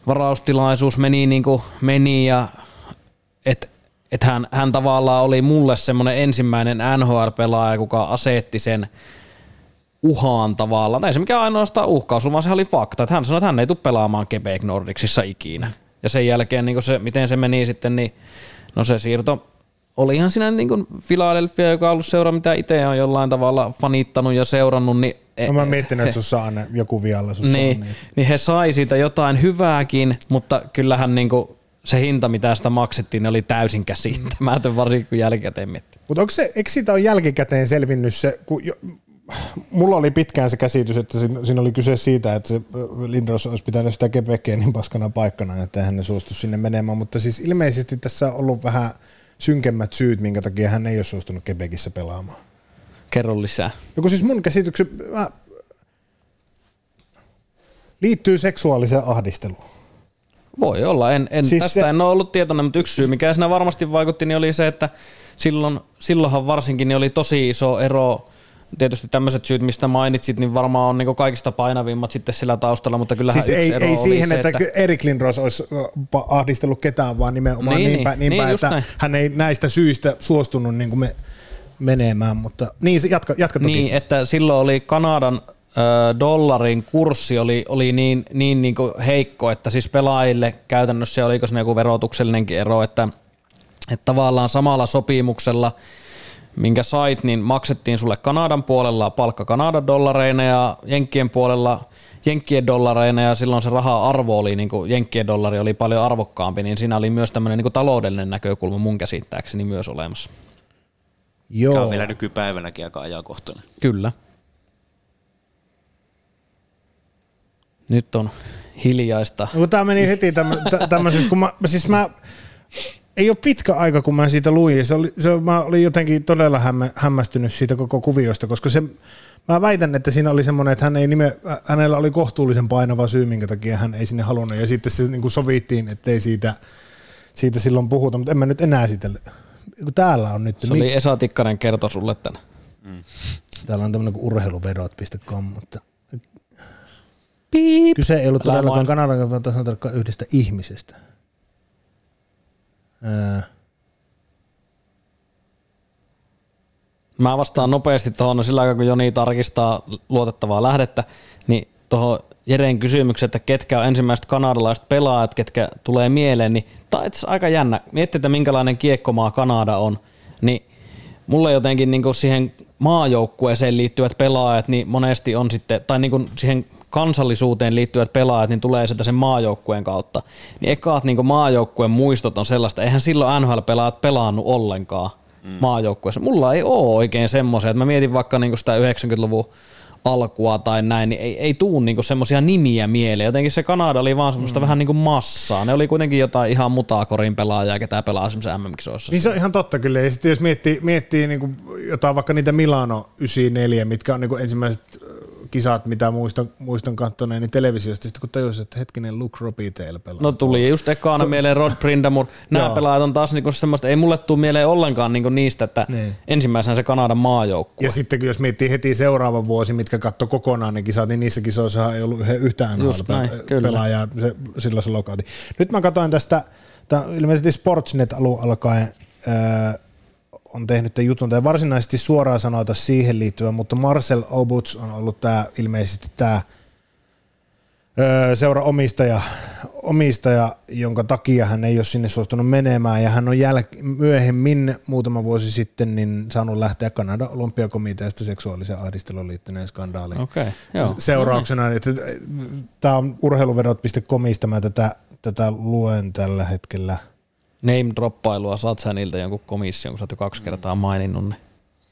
varaustilaisuus meni niin kuin meni ja että et hän, hän tavallaan oli mulle semmoinen ensimmäinen NHL-pelaaja, kuka asetti sen uhaan tavallaan. Tai se mikään ainoastaan uhkaus, vaan se oli fakta. Että hän sanoi, että hän ei tule pelaamaan Quebec Nordicsissa ikinä. Ja sen jälkeen, niin se, miten se meni sitten, niin no se siirto oli ihan siinä niin kuin Philadelphia, joka on ollut seura, mitä itse on jollain tavalla fanittanut ja seurannut, niin No mä mietin, että sussa on joku vialla. Niin, niin. niin he sai siitä jotain hyvääkin, mutta kyllähän niinku se hinta, mitä sitä maksettiin, ne oli täysin käsittämätön, varsinkin kun jälkikäteen miettii. Mutta onko se, eikö siitä ole jälkikäteen selvinnyt se, kun jo, mulla oli pitkään se käsitys, että siinä oli kyse siitä, että se Lindros olisi pitänyt sitä Quebecia niin paskana paikkana, että hän ne suostu sinne menemään, mutta siis ilmeisesti tässä on ollut vähän synkemmät syyt, minkä takia hän ei ole suostunut Quebecissä pelaamaan. Kerro lisää. Joku siis mun käsityksen mä, liittyy seksuaaliseen ahdisteluun. Voi olla, en, en siis tästä se, en ole ollut tietoinen, mutta yksi syy, mikä siinä varmasti vaikutti, niin oli se, että silloin, silloinhan varsinkin niin oli tosi iso ero tietysti tämmöiset syyt, mistä mainitsit, niin varmaan on niin kaikista painavimmat sitten sillä taustalla, mutta kyllähän siis ei, ei siihen, se, että, että Erik Lindros olisi ahdistellut ketään, vaan nimenomaan niin, niinpä, niin, niinpä niin, että näin. hän ei näistä syistä suostunut niin kuin me menemään, mutta niin, jatka, jatka toki. Niin, että silloin oli Kanadan dollarin kurssi oli, oli niin, niin, niin kuin heikko, että siis pelaajille käytännössä oliko se joku verotuksellinenkin ero, että, että tavallaan samalla sopimuksella minkä sait, niin maksettiin sulle Kanadan puolella palkka Kanadan dollareina ja Jenkkien puolella Jenkkien dollareina ja silloin se raha-arvo oli, niin kuin Jenkkien dollari oli paljon arvokkaampi, niin siinä oli myös tämmöinen niin kuin taloudellinen näkökulma mun käsittääkseni myös olemassa. Joo. Tämä Joo. on vielä nykypäivänäkin aika ajankohtainen. Kyllä. Nyt on hiljaista. No, tämä meni heti tämmöisessä, kun mä, siis mä, ei ole pitkä aika, kun mä siitä luin. Se oli, se, mä olin jotenkin todella hämmä, hämmästynyt siitä koko kuviosta, koska se, mä väitän, että siinä oli semmoinen, että hän ei nime, hänellä oli kohtuullisen painava syy, minkä takia hän ei sinne halunnut. Ja sitten se niin kuin sovittiin, ettei siitä, siitä silloin puhuta, mutta en mä nyt enää sitä, täällä on nyt. Se oli Esa Tikkanen kertoi sulle tänne. Täällä on tämmöinen kuin urheiluvedot.com, mutta Piip. kyse ei ollut todellakaan Kanadan yhdestä ihmisestä. Mä vastaan nopeasti tuohon, no sillä aikaa kun Joni tarkistaa luotettavaa lähdettä, niin tuohon Jereen kysymykseen, että ketkä on ensimmäiset kanadalaiset pelaajat, ketkä tulee mieleen, niin tämä on itse aika jännä. Miettii, että minkälainen kiekkomaa Kanada on, niin mulle jotenkin niin siihen maajoukkueeseen liittyvät pelaajat, niin monesti on sitten, tai niin siihen kansallisuuteen liittyvät pelaajat, niin tulee sieltä sen maajoukkueen kautta. Niin ekaat niin maajoukkueen muistot on sellaista, eihän silloin NHL-pelaajat pelannut ollenkaan mm. maajoukkueessa. Mulla ei ole oikein semmoisia, että mä mietin vaikka niin sitä 90-luvun alkua tai näin, niin ei, ei tuu niinku semmoisia nimiä mieleen. Jotenkin se Kanada oli vaan semmoista mm. vähän niinku massaa. Ne oli kuitenkin jotain ihan mutakorin pelaajaa, ketä pelaa semmoisen MM-kisoissa. Niin se on ihan totta kyllä. Ja sitten jos miettii, miettii niin kuin jotain vaikka niitä Milano 94, mitkä on niin kuin ensimmäiset kisat, mitä muistan, muistan kattoneen, niin televisiosta, sitten kun tajusin, että hetkinen Luke Robitaille pelaa. No tuli just ekana To- mieleen Rod Brindamore. Nämä pelaajat on taas niinku semmoista, ei mulle tule mieleen ollenkaan niinku niistä, että Niin. ensimmäisenä se Kanadan maajoukkue. Ja sitten kun jos miettii heti seuraava vuosi, mitkä katto kokonaan ne kisat, niin niissä kisoissa ei ollut yhtään Just näin, kyllä. pelaajaa se, silloin se lokauti. Nyt mä katsoin tästä, tämä ilmeisesti Sportsnet alun alkaen öö, on tehnyt tämän jutun, tai varsinaisesti suoraan sanota siihen liittyvä, mutta Marcel Obuts on ollut tämä ilmeisesti tämä seura omistaja, omistaja, jonka takia hän ei ole sinne suostunut menemään, ja hän on jäl- myöhemmin, muutama vuosi sitten, niin saanut lähteä Kanadan olympiakomiteasta seksuaalisen ahdisteluun liittyneen skandaalin Okei, joo. seurauksena. Että, tämä on urheiluvedot.comista, mä tätä, tätä luen tällä hetkellä. Name droppailua, saat sä niiltä jonkun komission, kun sä oot jo kaksi kertaa maininnut. Niin.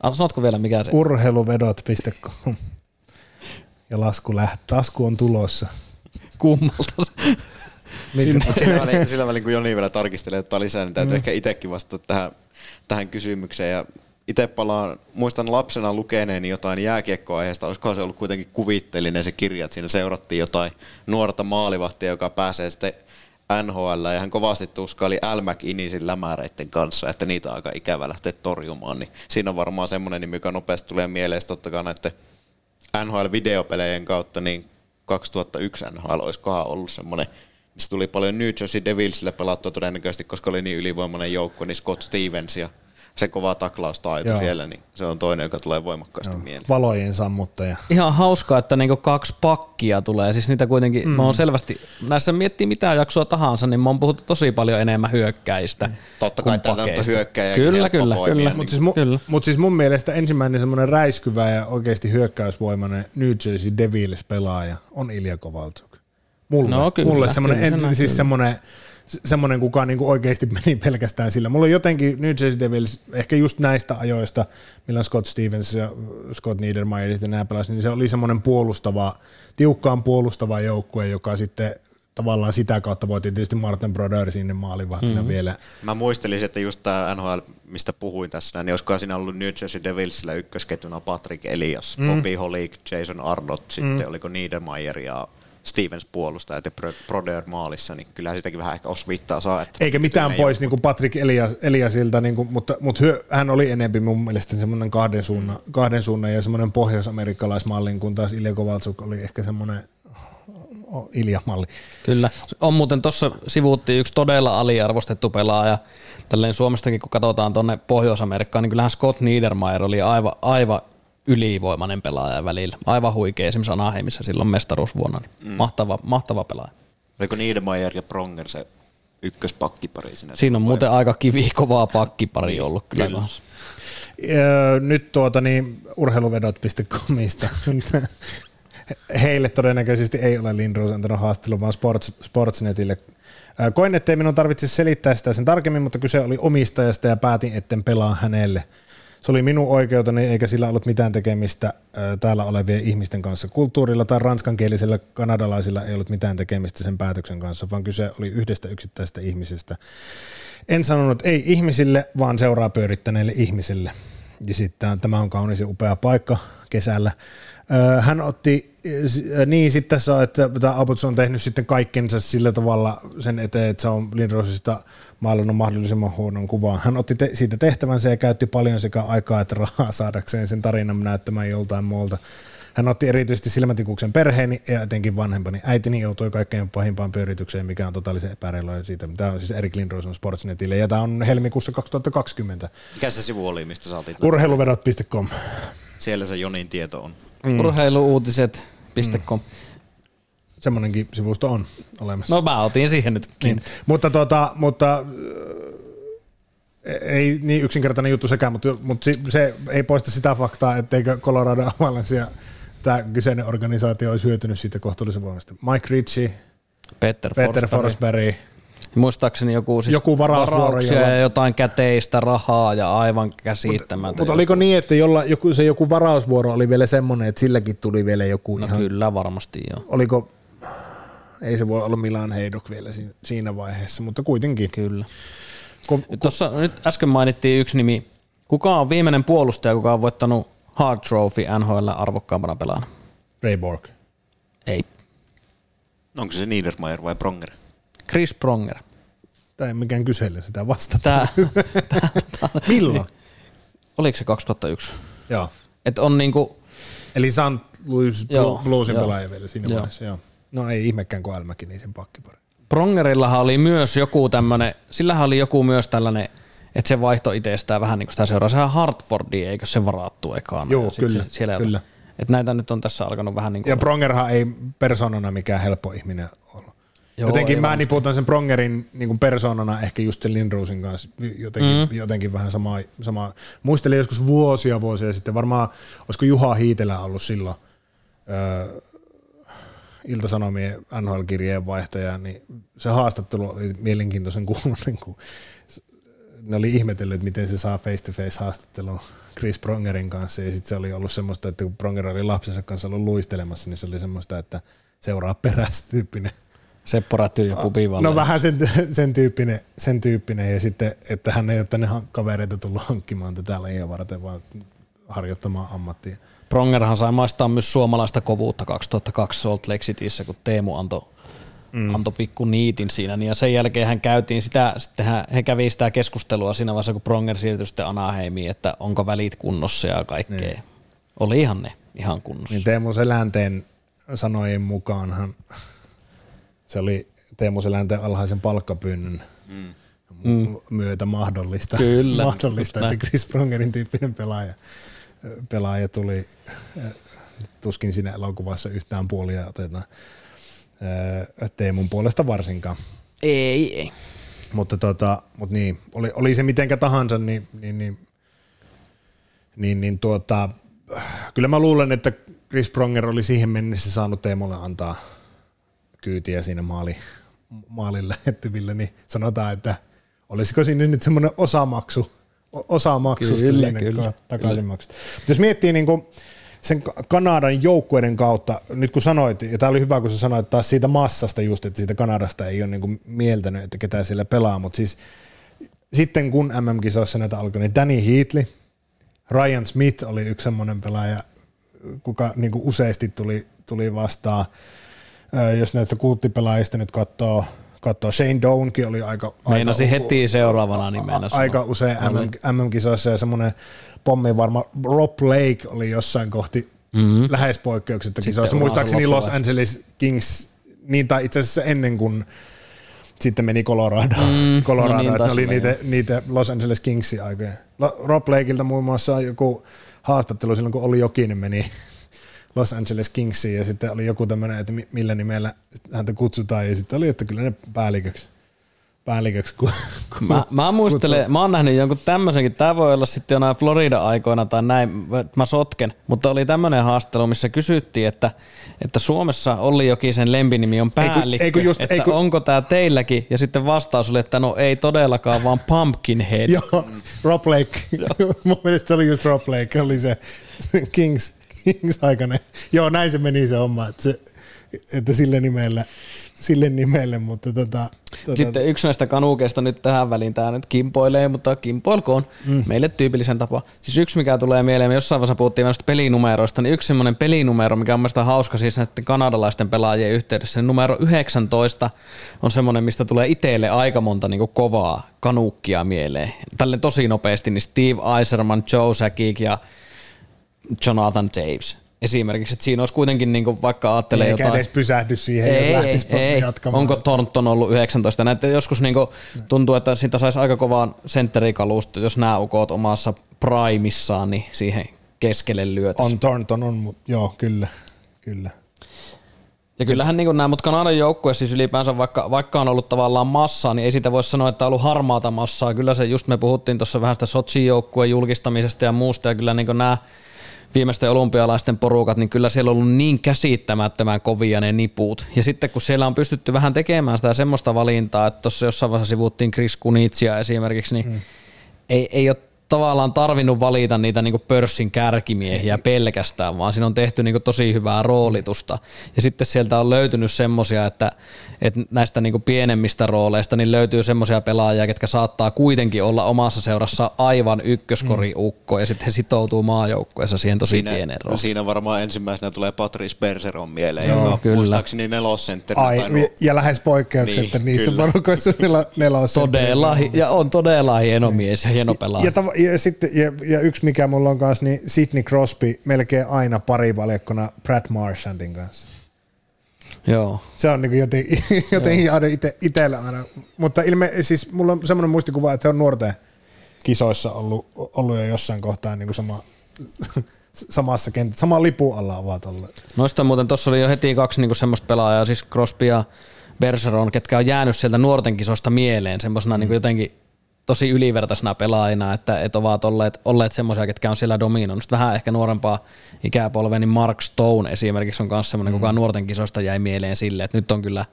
Ah, Sanotko vielä mikä se? Urheiluvedot.com ja lasku, läht, lasku on tulossa. Kummalta se? Mitä? Sillä välin, sillä välin, kun Joni vielä tarkistelee jotain lisää, niin täytyy mm. ehkä itsekin vastata tähän, tähän kysymykseen. Ja itse palaan, muistan lapsena lukeneeni jotain jääkiekkoaiheesta, olisikohan se ollut kuitenkin kuvitteellinen se kirja, että siinä seurattiin jotain nuorta maalivahtia, joka pääsee sitten NHL, ja hän kovasti tuskaili Al McInnisin lämäreiden kanssa, että niitä on aika ikävä lähteä torjumaan, niin siinä on varmaan semmoinen nimi, joka nopeasti tulee mieleen, totta kai näiden NHL-videopelejen kautta, niin 2001 NHL olisikohan ollut semmoinen, missä tuli paljon New Jersey Devilsille pelattua todennäköisesti, koska oli niin ylivoimainen joukko, niin Scott Stevens ja se kova taklaustaito Joo. siellä, niin se on toinen, joka tulee voimakkaasti mieleen. Valojen sammuttaja. Ihan hauskaa, että niinku kaksi pakkia tulee. Siis niitä kuitenkin, mm. mä oon selvästi, näissä miettii mitä jaksoa tahansa, niin mä oon puhuttu tosi paljon enemmän hyökkäistä. Totta kai kuin täältä on hyökkäjä Kyllä, kyllä, kyllä. Niin Mutta siis, mu- Kyllä. mut siis mun mielestä ensimmäinen semmoinen räiskyvä ja oikeasti hyökkäysvoimainen New Jersey Devils pelaaja on Ilja Kovalchuk. Mulle, No kyllä, mulle semmoinen, kyllä en, siis semmoinen, semmoinen, kuka niinku oikeasti meni pelkästään sillä. Mulla on jotenkin New Jersey Devils, ehkä just näistä ajoista, milloin Scott Stevens ja Scott Niedermayer ja nämä pelasivat, niin se oli semmoinen puolustava, tiukkaan puolustava joukkue, joka sitten tavallaan sitä kautta voitiin tietysti Martin Brodeur sinne maalivahtina Mhm. mm-hmm. vielä. Mä muistelisin, että just tämä NHL, mistä puhuin tässä, niin olisikohan siinä ollut New Jersey Devilsillä ykkösketjuna Patrick Elias, mm. Bobby Holik, Jason Arnott, sitten oliko Niedermayer ja Stevens puolustajat ja Broder maalissa, niin kyllä sitäkin vähän ehkä osviittaa saa. Että Eikä mitään pois niin kuin Patrick Elias, Eliasilta, niin kuin, mutta, mutta hyö, hän oli enempi mun mielestä semmoinen kahden suunnan, kahden suunnan ja semmoinen pohjois-amerikkalaismallin, kun taas Ilja Kovaltsuk oli ehkä semmoinen Ilja-malli. Kyllä. On muuten tuossa sivuuttiin yksi todella aliarvostettu pelaaja. Tälleen Suomestakin kun katsotaan tuonne Pohjois-Amerikkaan, niin kyllähän Scott Niedermayer oli aivan, aivan ylivoimainen pelaaja välillä. Aivan huikea esimerkiksi Anaheimissa silloin mestaruusvuonna. Niin mm. mahtava, mahtava pelaaja. Oliko Niedermayer ja Pronger se ykköspakkipari siinä? Siinä on muuten aika kivikovaa pakkipari niin, ollut kyllä. kyllä. Nyt tuota niin, urheiluvedot.comista. Heille todennäköisesti ei ole Lindros antanut haastelun, vaan Sports, Sportsnetille. Koin, ettei minun tarvitse selittää sitä sen tarkemmin, mutta kyse oli omistajasta ja päätin, etten pelaa hänelle – se oli minun oikeuteni, eikä sillä ollut mitään tekemistä täällä olevien ihmisten kanssa. Kulttuurilla tai ranskankielisellä kanadalaisilla ei ollut mitään tekemistä sen päätöksen kanssa, vaan kyse oli yhdestä yksittäisestä ihmisestä. En sanonut ei ihmisille, vaan seuraa pyörittäneille ihmisille. Ja sitten tämä on kaunis ja upea paikka kesällä. Hän otti, niin sitten tässä on, että Abuts on tehnyt sitten kaikkensa sillä tavalla sen eteen, että se on Lindrosista maalannut mahdollisimman huonon kuvan. Hän otti te- siitä tehtävänsä ja käytti paljon sekä aikaa että rahaa saadakseen sen tarinan näyttämään joltain muulta. Hän otti erityisesti silmätikuksen perheeni ja etenkin vanhempani. Äitini joutui kaikkein pahimpaan pyöritykseen, mikä on totaalisen epäreilua siitä. Tämä on siis Erik Lindrosen Sportsnetille ja tämä on helmikuussa 2020. Mikä se sivu oli, mistä otit? Urheiluvedot.com. Siellä se Jonin tieto on. Mm. Urheiluuutiset.com. Mm. Semmoinenkin sivusto on olemassa. No mä otin siihen nyt niin. Mutta, tuota, mutta ei niin yksinkertainen juttu sekään, mutta, mutta se ei poista sitä faktaa, etteikö Colorado Avalanche ja tämä kyseinen organisaatio olisi hyötynyt siitä kohtuullisen voimasta. Mike Ritchie, Peter, Peter Forsberg Muistaakseni joku, siis joku varausvuoro. Jolla... ja jotain käteistä rahaa ja aivan käsittämätöntä. Mutta mut oliko niin, että jolla, joku, se joku varausvuoro oli vielä semmoinen, että silläkin tuli vielä joku no ihan... kyllä varmasti joo. Oliko, ei se voi olla Milan Heidok vielä siinä vaiheessa, mutta kuitenkin. Kyllä. Ko, ko, Tuossa nyt äsken mainittiin yksi nimi. Kuka on viimeinen puolustaja, kuka on voittanut Hard Trophy NHL arvokkaampana pelaana? Ray Borg. Ei. Onko se Niedermayer vai Pronger? Chris Pronger. Tämä ei mikään kysely, sitä vastata. Tämä, tämä, Milloin? Oliko se 2001? Joo. Et on niinku, Eli St. Louis Bluesin pelaaja vielä siinä joo. vaiheessa, joo. No ei ihmekään kuin Almäkin, niin sen pakkipari. Prongerillahan oli myös joku tämmönen, sillähän oli joku myös tällainen, että se vaihto itsestään vähän niin kuin sitä seuraa. Sehän Hartfordi, eikö se varattu ekaan? Joo, kyllä, se, siellä kyllä. Että näitä nyt on tässä alkanut vähän niin kuin... Ja Prongerhan ei persoonana mikään helppo ihminen ole. Joo, jotenkin mä niputan sen Prongerin niin kuin persoonana ehkä just sen Lindrosin kanssa jotenkin, mm. jotenkin vähän sama, sama. Muistelin joskus vuosia vuosia sitten, varmaan olisiko Juha Hiitelä ollut silloin öö, Iltasanomien NHL-kirjeen vaihtaja, niin se haastattelu oli mielenkiintoisen kuulonen, kun ne oli ihmetellyt, miten se saa face-to-face haastattelun Chris Prongerin kanssa, ja sitten se oli ollut semmoista, että kun Pronger oli lapsensa kanssa ollut luistelemassa, niin se oli semmoista, että seuraa perästä tyyppinen Seppo Räty ja Pubi No vähän sen, sen, tyyppinen, sen tyyppinen, ja sitten, että hän ei ole tänne kavereita tullut hankkimaan tätä lajia varten, vaan harjoittamaan ammattia. Prongerhan sai maistaa myös suomalaista kovuutta 2002 Salt Lake Cityssä, kun Teemu antoi mm. antoi pikku niitin siinä, niin ja sen jälkeen hän käytiin sitä, sitten hän, he kävi sitä keskustelua siinä vaiheessa, kun Pronger siirtyi sitten Anaheimiin, että onko välit kunnossa ja kaikkea. Niin. Oli ihan ne, ihan kunnossa. Niin Teemu Selänteen sanojen mukaanhan se oli Teemu Selänteen alhaisen palkkapyynnön mm. myötä mahdollista, Kyllä, mahdollista että Chris Prongerin tyyppinen pelaaja, pelaaja tuli, tuskin siinä elokuvassa yhtään puolia otetaan Teemun puolesta varsinkaan. Ei, ei. Mutta, tota, mutta niin, oli, oli se mitenkä tahansa, niin, niin, niin, niin, niin tuota, kyllä mä luulen, että Chris Pronger oli siihen mennessä saanut Teemulle antaa kyytiä siinä maali, maalin lähettyville, niin sanotaan, että olisiko siinä nyt semmoinen osamaksu, osamaksusta kyllä, siinä kyllä, takaisinmaksusta. Jos miettii niin kuin sen Kanadan joukkueiden kautta, nyt kun sanoit, ja tämä oli hyvä, kun sä sanoit taas siitä massasta just, että siitä Kanadasta ei ole niin kuin mieltänyt, että ketä siellä pelaa, mutta siis sitten kun MM-kisoissa näitä alkoi, niin Danny Heatley, Ryan Smith oli yksi semmoinen pelaaja, kuka niin kuin useasti tuli, tuli vastaan, jos näistä kulttipelaajista nyt katsoo, katsoo Shane Downkin oli aika... Meinasi aika, heti seuraavana nimenä Aika usein MM, MM-kisoissa ja semmoinen pommi varma Rob Lake oli jossain kohti mm-hmm. lähes poikkeuksetta kisoissa. Muistaakseni Los Angeles Kings, niin tai itse asiassa ennen kuin sitten meni Colorado. Mm, Colorado no niin, että oli niitä, niitä Los Angeles Kingsin aikoja. Rob Lakeilta muun muassa joku haastattelu silloin, kun oli Jokinen meni Los Angeles Kingsiin ja sitten oli joku tämmöinen, että millä nimellä häntä kutsutaan. Ja sitten oli, että kyllä ne päälliköksi päälliköksi. Ku, ku, mä, mä muistelen, kutsut. mä oon nähnyt jonkun tämmöisenkin, tämä voi olla sitten jonain Florida-aikoina tai näin, mä sotken, mutta oli tämmöinen haastelu, missä kysyttiin, että, että Suomessa Olli Jokisen lempinimi on päällikkö, ei kun, ei kun just, että ei kun, onko tämä teilläkin, ja sitten vastaus oli, että no ei todellakaan, vaan Pumpkinhead. Joo, Rob Lake, mun mielestä se oli just Rob Lake, oli se Kings, Kings aikainen. Joo, näin se meni se homma, että, se, että sillä nimellä sille nimelle, mutta tota, tota, Sitten yksi näistä kanukeista nyt tähän väliin, tämä nyt kimpoilee, mutta kimpoilkoon mm. meille tyypillisen tapa. Siis yksi, mikä tulee mieleen, me jossain vaiheessa puhuttiin näistä pelinumeroista, niin yksi semmoinen pelinumero, mikä on mielestäni hauska siis näiden kanadalaisten pelaajien yhteydessä, niin numero 19 on semmoinen, mistä tulee itselle aika monta niin kovaa kanuukkia mieleen. Tälle tosi nopeasti, niin Steve Eiserman, Joe Sakic ja Jonathan Daves esimerkiksi, että siinä olisi kuitenkin niin kuin vaikka ajattelee Eikä jotain. edes pysähdy siihen, ei, jos lähtisi ei, jatkamaan. Onko Thornton ollut 19? Näitä joskus niin kuin tuntuu, että siitä saisi aika kovaa sentterikalusta, jos nämä ukot omassa primissaan, niin siihen keskelle lyötäisi. On Thornton, on, mutta joo, kyllä, kyllä. Ja kyllähän niin nämä, mutta Kanadan joukkue siis ylipäänsä, vaikka, vaikka on ollut tavallaan massaa, niin ei sitä voi sanoa, että on ollut harmaata massaa. Kyllä se, just me puhuttiin tuossa vähän sitä Sotsin joukkueen julkistamisesta ja muusta, ja kyllä niin nämä viimeisten olympialaisten porukat, niin kyllä siellä on ollut niin käsittämättömän kovia ne niput. Ja sitten kun siellä on pystytty vähän tekemään sitä semmoista valintaa, että tuossa jossain vaiheessa sivuttiin Chris Kunitsia esimerkiksi, niin mm. ei, ei ole tavallaan tarvinnut valita niitä niin pörssin kärkimiehiä pelkästään, vaan siinä on tehty niin tosi hyvää roolitusta. Ja sitten sieltä on löytynyt semmoisia, että, että näistä niin pienemmistä rooleista niin löytyy semmoisia pelaajia, jotka saattaa kuitenkin olla omassa seurassa aivan ykköskoriukko, ja sitten he sitoutuu maajoukkueessa siihen tosi siinä, pienen rooliin. Siinä varmaan ensimmäisenä tulee Patrice Bergeron mieleen, Joo, joka kyllä. muistaakseni nelosentterinä. Ai, ja lähes poikkeuksetta niin, niissä porukoissa nelosentterinä. Todella, ja on todella hieno mies ja hieno pelaaja. Ja, ja, sitten, ja, ja, yksi mikä mulla on kanssa, niin Sidney Crosby melkein aina pari valjakkona Brad Marchandin kanssa. Joo. Se on niin jotenkin, jotenkin aina ite, itsellä aina. Mutta ilme, siis mulla on semmoinen muistikuva, että he on nuorten kisoissa ollut, ollut jo jossain kohtaa niin kuin sama, samassa kentässä, saman lipun alla ovat olleet. Noista muuten tuossa oli jo heti kaksi niin semmoista pelaajaa, siis Crosby ja Bergeron, ketkä on jäänyt sieltä nuorten kisoista mieleen semmoisena niin mm. niin jotenkin tosi ylivertaisena pelaajina, että, että ovat olleet, olleet semmoisia, ketkä on siellä dominoinut. Vähän ehkä nuorempaa ikäpolvea, niin Mark Stone esimerkiksi on myös semmoinen, mm. kuka nuorten kisoista jäi mieleen sille, että nyt on kyllä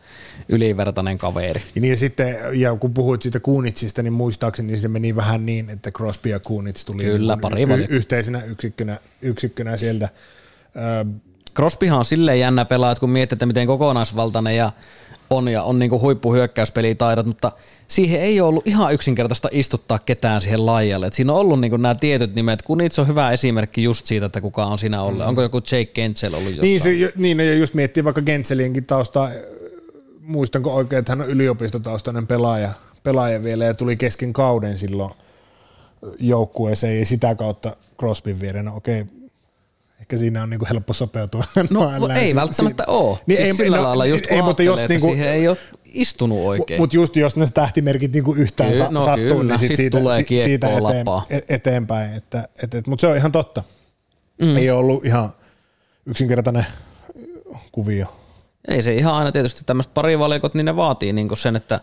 ylivertainen kaveri. Ja, niin ja, sitten, ja kun puhuit siitä Kuunitsista, niin muistaakseni niin se meni vähän niin, että Crosby ja Kuunits tuli kyllä, niin pari y- yhteisenä yksikkönä, yksikkönä sieltä. Crosbyhan on silleen jännä pelaaja, että kun miettii, että miten kokonaisvaltainen ja on ja on niinku huippuhyökkäyspelitaidot, mutta siihen ei ole ollut ihan yksinkertaista istuttaa ketään siihen laajalle. Et siinä on ollut niinku nämä tietyt nimet, kun itse on hyvä esimerkki just siitä, että kuka on siinä ollut. Mm. Onko joku Jake Gentsel ollut jossain? Niin, se, niin ja just miettii vaikka Gentselienkin tausta, muistanko oikein, että hän on yliopistotaustainen pelaaja, pelaaja vielä ja tuli kesken kauden silloin joukkueeseen ja sitä kautta Crosbyn viereen. Okei, ehkä siinä on niinku helppo sopeutua. No ei välttämättä ole. Niin siis ei, sillä no, lailla just ei, mutta jos niinku, siihen ei ole istunut oikein. Mutta just jos ne tähtimerkit niinku yhtään Ky- no, sattuu, kyllä, niin sit, sit siitä, tulee siitä eteen, e- eteenpäin. Että, et, et, mutta se on ihan totta. Mm. Ei ole ollut ihan yksinkertainen kuvio. Ei se ihan aina tietysti tämmöiset parivalikot, niin ne vaatii niinku sen, että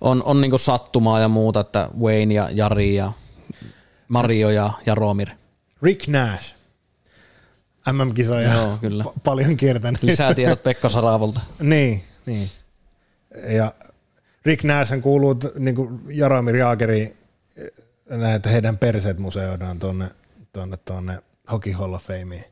on, on niinku sattumaa ja muuta, että Wayne ja Jari ja Mario ja, ja Romir. Rick Nash. MM-kisoja Joo, kyllä. Pa- paljon kiertäneistä. Lisää tiedot Pekka Saravolta. niin, niin. Ja Rick Nash kuuluu niin kuin Jaromir Jaageri näitä heidän perseet museoidaan tuonne, tuonne, tuonne Hockey Hall of Fameen.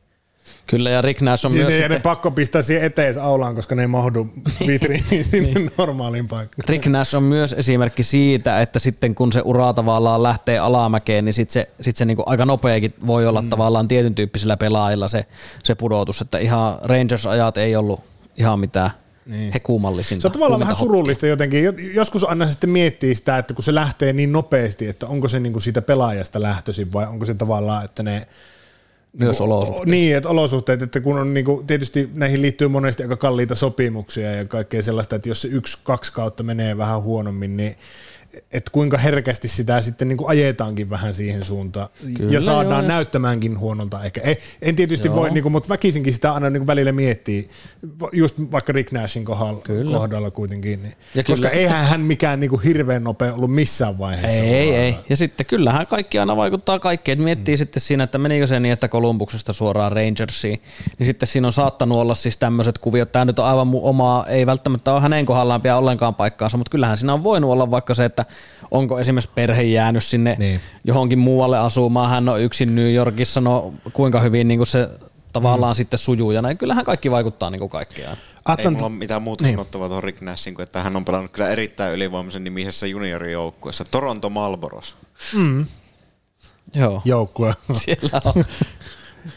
Kyllä, ja Rick Nash on Siinä myös... Sitten... pakko pistää siihen eteis aulaan, koska ne ei mahdu vitriiniin sinne niin. normaaliin paikkaan. Rick Nash on myös esimerkki siitä, että sitten kun se ura tavallaan lähtee alamäkeen, niin sitten se, sit se niinku aika nopeakin voi olla mm. tavallaan tietyn tyyppisillä pelaajilla se, se pudotus, että ihan Rangers-ajat ei ollut ihan mitään niin. hekumallisinta. Se on tavallaan vähän surullista jotenkin. Joskus aina sitten miettii sitä, että kun se lähtee niin nopeasti, että onko se niinku siitä pelaajasta lähtöisin vai onko se tavallaan, että ne myös olosuhteet. Niin, että olosuhteet, että kun on niinku, tietysti näihin liittyy monesti aika kalliita sopimuksia ja kaikkea sellaista, että jos se yksi, kaksi kautta menee vähän huonommin, niin että kuinka herkästi sitä sitten niin kuin ajetaankin vähän siihen suuntaan Kyllä, ja saadaan joo, näyttämäänkin huonolta ehkä. En, en tietysti joo. voi, niin kuin, mutta väkisinkin sitä aina niin kuin välillä miettii, just vaikka Rick Nashin kohdalla, kohdalla kuitenkin. Niin. Ja Koska sitten, eihän hän mikään niin kuin hirveän nopea ollut missään vaiheessa. Ei, vaan. ei. Ja sitten kyllähän kaikki aina vaikuttaa kaikkeen. Että miettii mm. sitten siinä, että menikö se niin, että Kolumbuksesta suoraan Rangersiin, niin sitten siinä on saattanut olla siis tämmöiset kuviot. Tämä nyt on aivan mun omaa, ei välttämättä ole hänen kohdallaan pidä ollenkaan paikkaansa, mutta kyllähän siinä on voinut olla vaikka se, että onko esimerkiksi perhe jäänyt sinne niin. johonkin muualle asumaan, hän on yksin New Yorkissa, no kuinka hyvin niin kuin se tavallaan mm. sitten sujuu, ja näin. kyllähän kaikki vaikuttaa niin kuin kaikkiaan. Atlant- Ei mulla ole mitään muuta niin. sanottavaa tuohon Rick Nashin, kuin että hän on pelannut kyllä erittäin ylivoimaisen nimisessä juniorijoukkueessa, Toronto Malboros. Mm. Joo. Joukkue. Siellä on.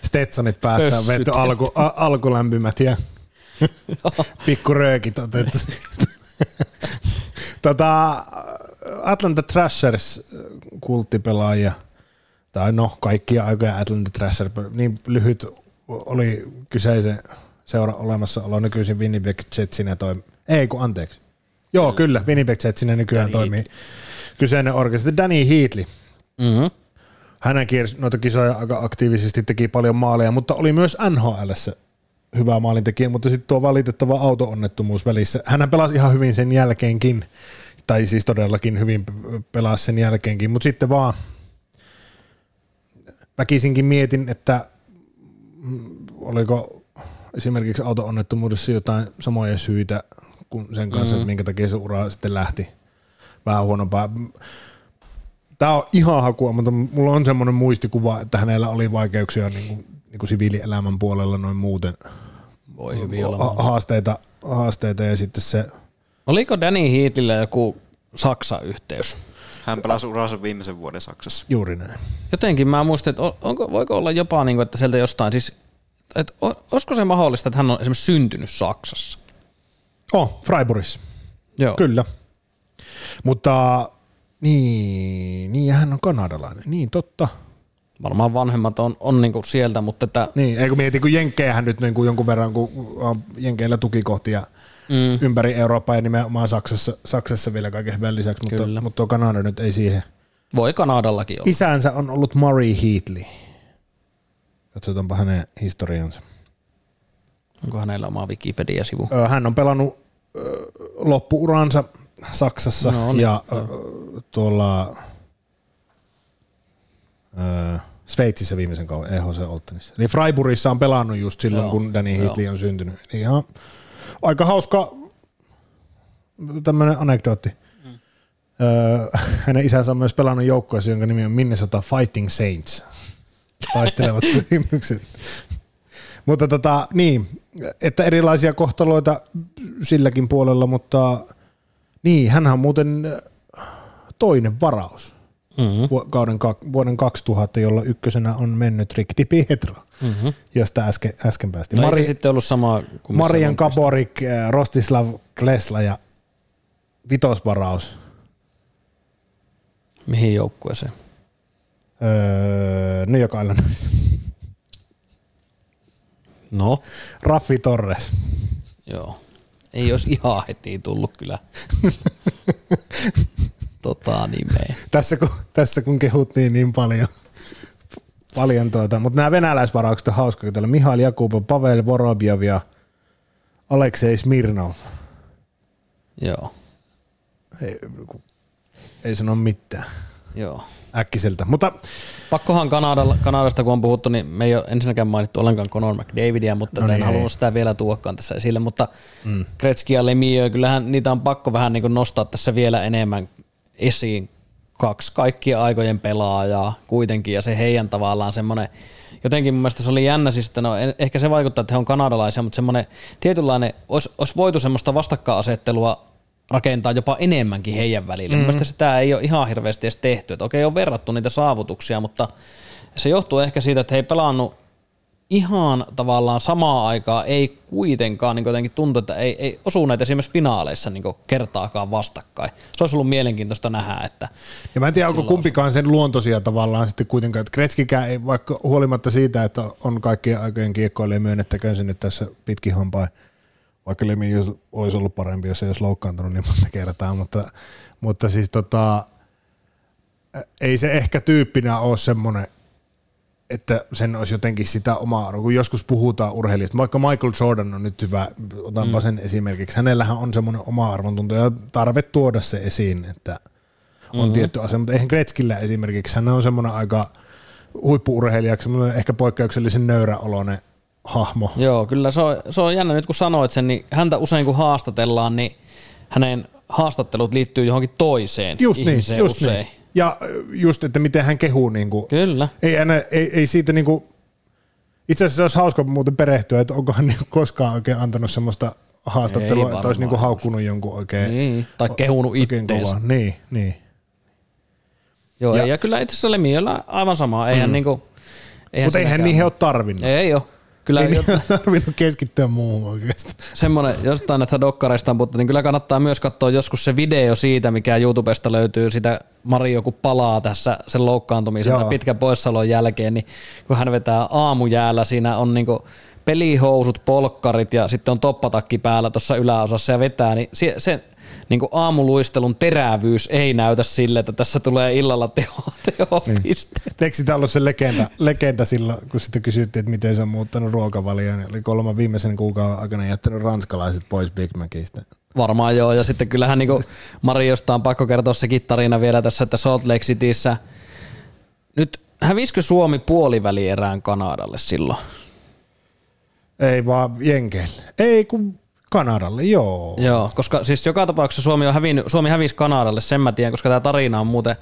Stetsonit päässä on vetty alku, a, alkulämpimät ja pikku röökit otettu. tota, Atlanta Thrashers kulttipelaaja, tai no kaikkia aikoja Atlanta Thrashers, niin lyhyt oli kyseisen seura olo nykyisin Winnipeg Jetsinä toi, ei kun anteeksi. Joo, kyllä, Winnipeg Jetsinä nykyään Danny toimii. Heatley. Kyseinen orkesteri, Danny Heatley. Mm-hmm. Hän kiersi noita kisoja aika aktiivisesti, teki paljon maaleja, mutta oli myös NHL hyvä maalintekijä, mutta sitten tuo valitettava auto-onnettomuus välissä. Hän pelasi ihan hyvin sen jälkeenkin, tai siis todellakin hyvin pelasi sen jälkeenkin, mutta sitten vaan väkisinkin mietin, että oliko esimerkiksi auto-onnettomuudessa jotain samoja syitä kuin sen kanssa, mm-hmm. minkä takia se ura sitten lähti vähän huonompaa. Tämä on ihan hakua, mutta mulla on semmoinen muistikuva, että hänellä oli vaikeuksia niin kuin, niin kuin siviilielämän puolella noin muuten. Voi hyvin olla. Haasteita, haasteita ja sitten se... Oliko Danny Heatillä joku Saksa-yhteys? Hän pelasi uransa viimeisen vuoden Saksassa. Juuri näin. Jotenkin mä muistin, että onko, voiko olla jopa niin kuin, että sieltä jostain, siis että olisiko se mahdollista, että hän on esimerkiksi syntynyt Saksassa? Oh, Freiburgissa. Joo. Kyllä. Mutta niin, niin hän on kanadalainen. Niin, totta. Varmaan vanhemmat on, on niinku sieltä, mutta että... Niin, eikö mieti, kun Jenkkejähän nyt niinku jonkun verran, kun on Jenkeillä tukikohtia mm. ympäri Eurooppaa ja nimenomaan Saksassa, Saksassa vielä kaiken hyvän lisäksi, mutta, mutta tuo Kanada nyt ei siihen. Voi Kanadallakin olla. Isänsä on ollut Murray Heatley. Katsotaanpa hänen historiansa. Onko hänellä oma Wikipedia-sivu? Hän on pelannut loppuuransa Saksassa no, niin, ja no. tuolla Sveitsissä viimeisen kauan EHC Oltenissa. Eli Freiburgissa on pelannut just silloin, joo, kun Danny Hitley on syntynyt. Ihan aika hauska tämmöinen anekdootti. Mm. Öö, hänen isänsä on myös pelannut joukkueessa, jonka nimi on Minnesota Fighting Saints. Taistelevat ihmiset. mutta tota, niin, että erilaisia kohtaloita silläkin puolella, mutta niin, hän on muuten toinen varaus mm-hmm. kauden, vuoden 2000, jolla ykkösenä on mennyt Rick Di Pietro, mm-hmm. josta äsken, äsken päästiin. No Mari, sitten ollut sama kuin Marian Kaborik, äh, Rostislav Klesla ja vitosvaraus. Mihin joukkueeseen? Öö, New York Islanders. No? Raffi Torres. Joo. Ei olisi ihan heti tullut kyllä tota nimeä. Tässä kun, tässä kun kehuttiin niin paljon. paljon tuota. Mutta nämä venäläisvaraukset on hauska, kun Mihail Jakubov, Pavel Vorobjov ja Aleksei Smirnov. Joo. Ei, ei sano mitään. Joo äkkiseltä. Mutta Pakkohan Kanadalla, Kanadasta, kun on puhuttu, niin me ei ole ensinnäkään mainittu ollenkaan Conor McDavidia, mutta no niin, en halunnut sitä vielä tuokaan tässä esille. Mutta mm. Gretzky ja Lemieux, kyllähän niitä on pakko vähän niin nostaa tässä vielä enemmän esiin. Kaksi kaikkien aikojen pelaajaa kuitenkin, ja se heidän tavallaan semmoinen, jotenkin mun mielestä se oli jännä, siis että no, ehkä se vaikuttaa, että he on kanadalaisia, mutta semmoinen tietynlainen, olisi, olisi voitu semmoista vastakkainasettelua rakentaa jopa enemmänkin heidän välillä. Mm. Mielestäni sitä ei ole ihan hirveästi edes tehty. Että okei, on verrattu niitä saavutuksia, mutta se johtuu ehkä siitä, että he ei pelannut ihan tavallaan samaan aikaan ei kuitenkaan niin jotenkin tuntuu, että ei, ei osuneet esimerkiksi finaaleissa niin kertaakaan vastakkain. Se olisi ollut mielenkiintoista nähdä, että... Ja mä en tiedä, onko kumpikaan sen luontoisia tavallaan sitten kuitenkaan, että Kretskikään ei, vaikka huolimatta siitä, että on kaikkien aikojen kiekkoille myönnettäköön se nyt tässä pitkin hampain, vaikka Lemi olisi ollut parempi, jos ei olisi loukkaantunut niin monta kertaa, mutta, mutta siis tota, ei se ehkä tyyppinä ole semmoinen, että sen olisi jotenkin sitä omaa arvoa. Kun joskus puhutaan urheilijasta, vaikka Michael Jordan on nyt hyvä, otanpa mm. sen esimerkiksi, hänellähän on semmoinen oma arvontunto ja tarve tuoda se esiin, että on mm-hmm. tietty asia, mutta eihän Gretzkillä esimerkiksi, hän on semmoinen aika huippuurheilijaksi, semmoinen ehkä poikkeuksellisen nöyräoloinen hahmo. Joo, kyllä se on, se on jännä nyt kun sanoit sen, niin häntä usein kun haastatellaan, niin hänen haastattelut liittyy johonkin toiseen just niin, just usein. Niin. Ja just, että miten hän kehuu. Niin kuin, Kyllä. Ei, aina, ei, ei siitä niin kuin, itse asiassa olisi hauska muuten perehtyä, että onkohan niin koskaan oikein antanut semmoista haastattelua, että olisi niin kuin haukkunut jonkun oikein. Niin, tai kehunut itteensä. Niin, niin. Joo, ja, ja kyllä itse asiassa Lemiöllä aivan sama. Eihän mm. niinku, eihän Mutta eihän niihin ole tarvinnut. Ei ole. Kyllä ei jot... tarvinnut keskittyä muuhun oikeastaan. Semmoinen, jostain näistä dokkareista on puhuttu, niin kyllä kannattaa myös katsoa joskus se video siitä, mikä YouTubesta löytyy, sitä Mario kun palaa tässä sen loukkaantumisen tai pitkän poissaolon jälkeen, niin kun hän vetää aamujäällä, siinä on niinku pelihousut, polkkarit ja sitten on toppatakki päällä tuossa yläosassa ja vetää, niin se, se niin kuin aamuluistelun terävyys ei näytä sille, että tässä tulee illalla teho, teho niin. Eikö sitä ollut se legenda, legenda sillä, kun sitten kysyttiin, että miten se on muuttanut ruokavalioon, niin oli kolman viimeisen kuukauden aikana jättänyt ranskalaiset pois Big Macista. Varmaan joo, ja sitten kyllähän niin Mariosta on pakko kertoa sekin tarina vielä tässä, että Salt Lake Cityssä, nyt hävisikö Suomi puolivälierään Kanadalle silloin? Ei vaan Jenkeille. Ei kun Kanadalle, joo. Joo, koska siis joka tapauksessa Suomi, on hävinnyt, Suomi hävisi Kanadalle, sen mä tiedän, koska tämä tarina on muuten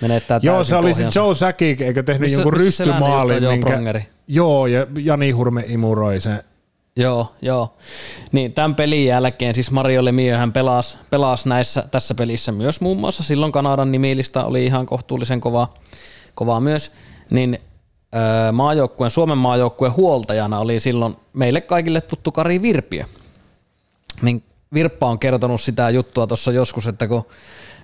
menettää Joo, se oli se Joe Säki, eikö tehnyt missä, jonkun rystymaalin. Minkä, joo, ja Jani Hurme imuroi sen. Joo, joo. Niin tämän pelin jälkeen siis Mario Lemieux hän pelasi, pelasi näissä, tässä pelissä myös muun muassa. Silloin Kanadan nimilista oli ihan kohtuullisen kova, kova myös. Niin maajoukkueen, Suomen maajoukkueen huoltajana oli silloin meille kaikille tuttu Kari Virpiö niin Virppa on kertonut sitä juttua tuossa joskus, että kun,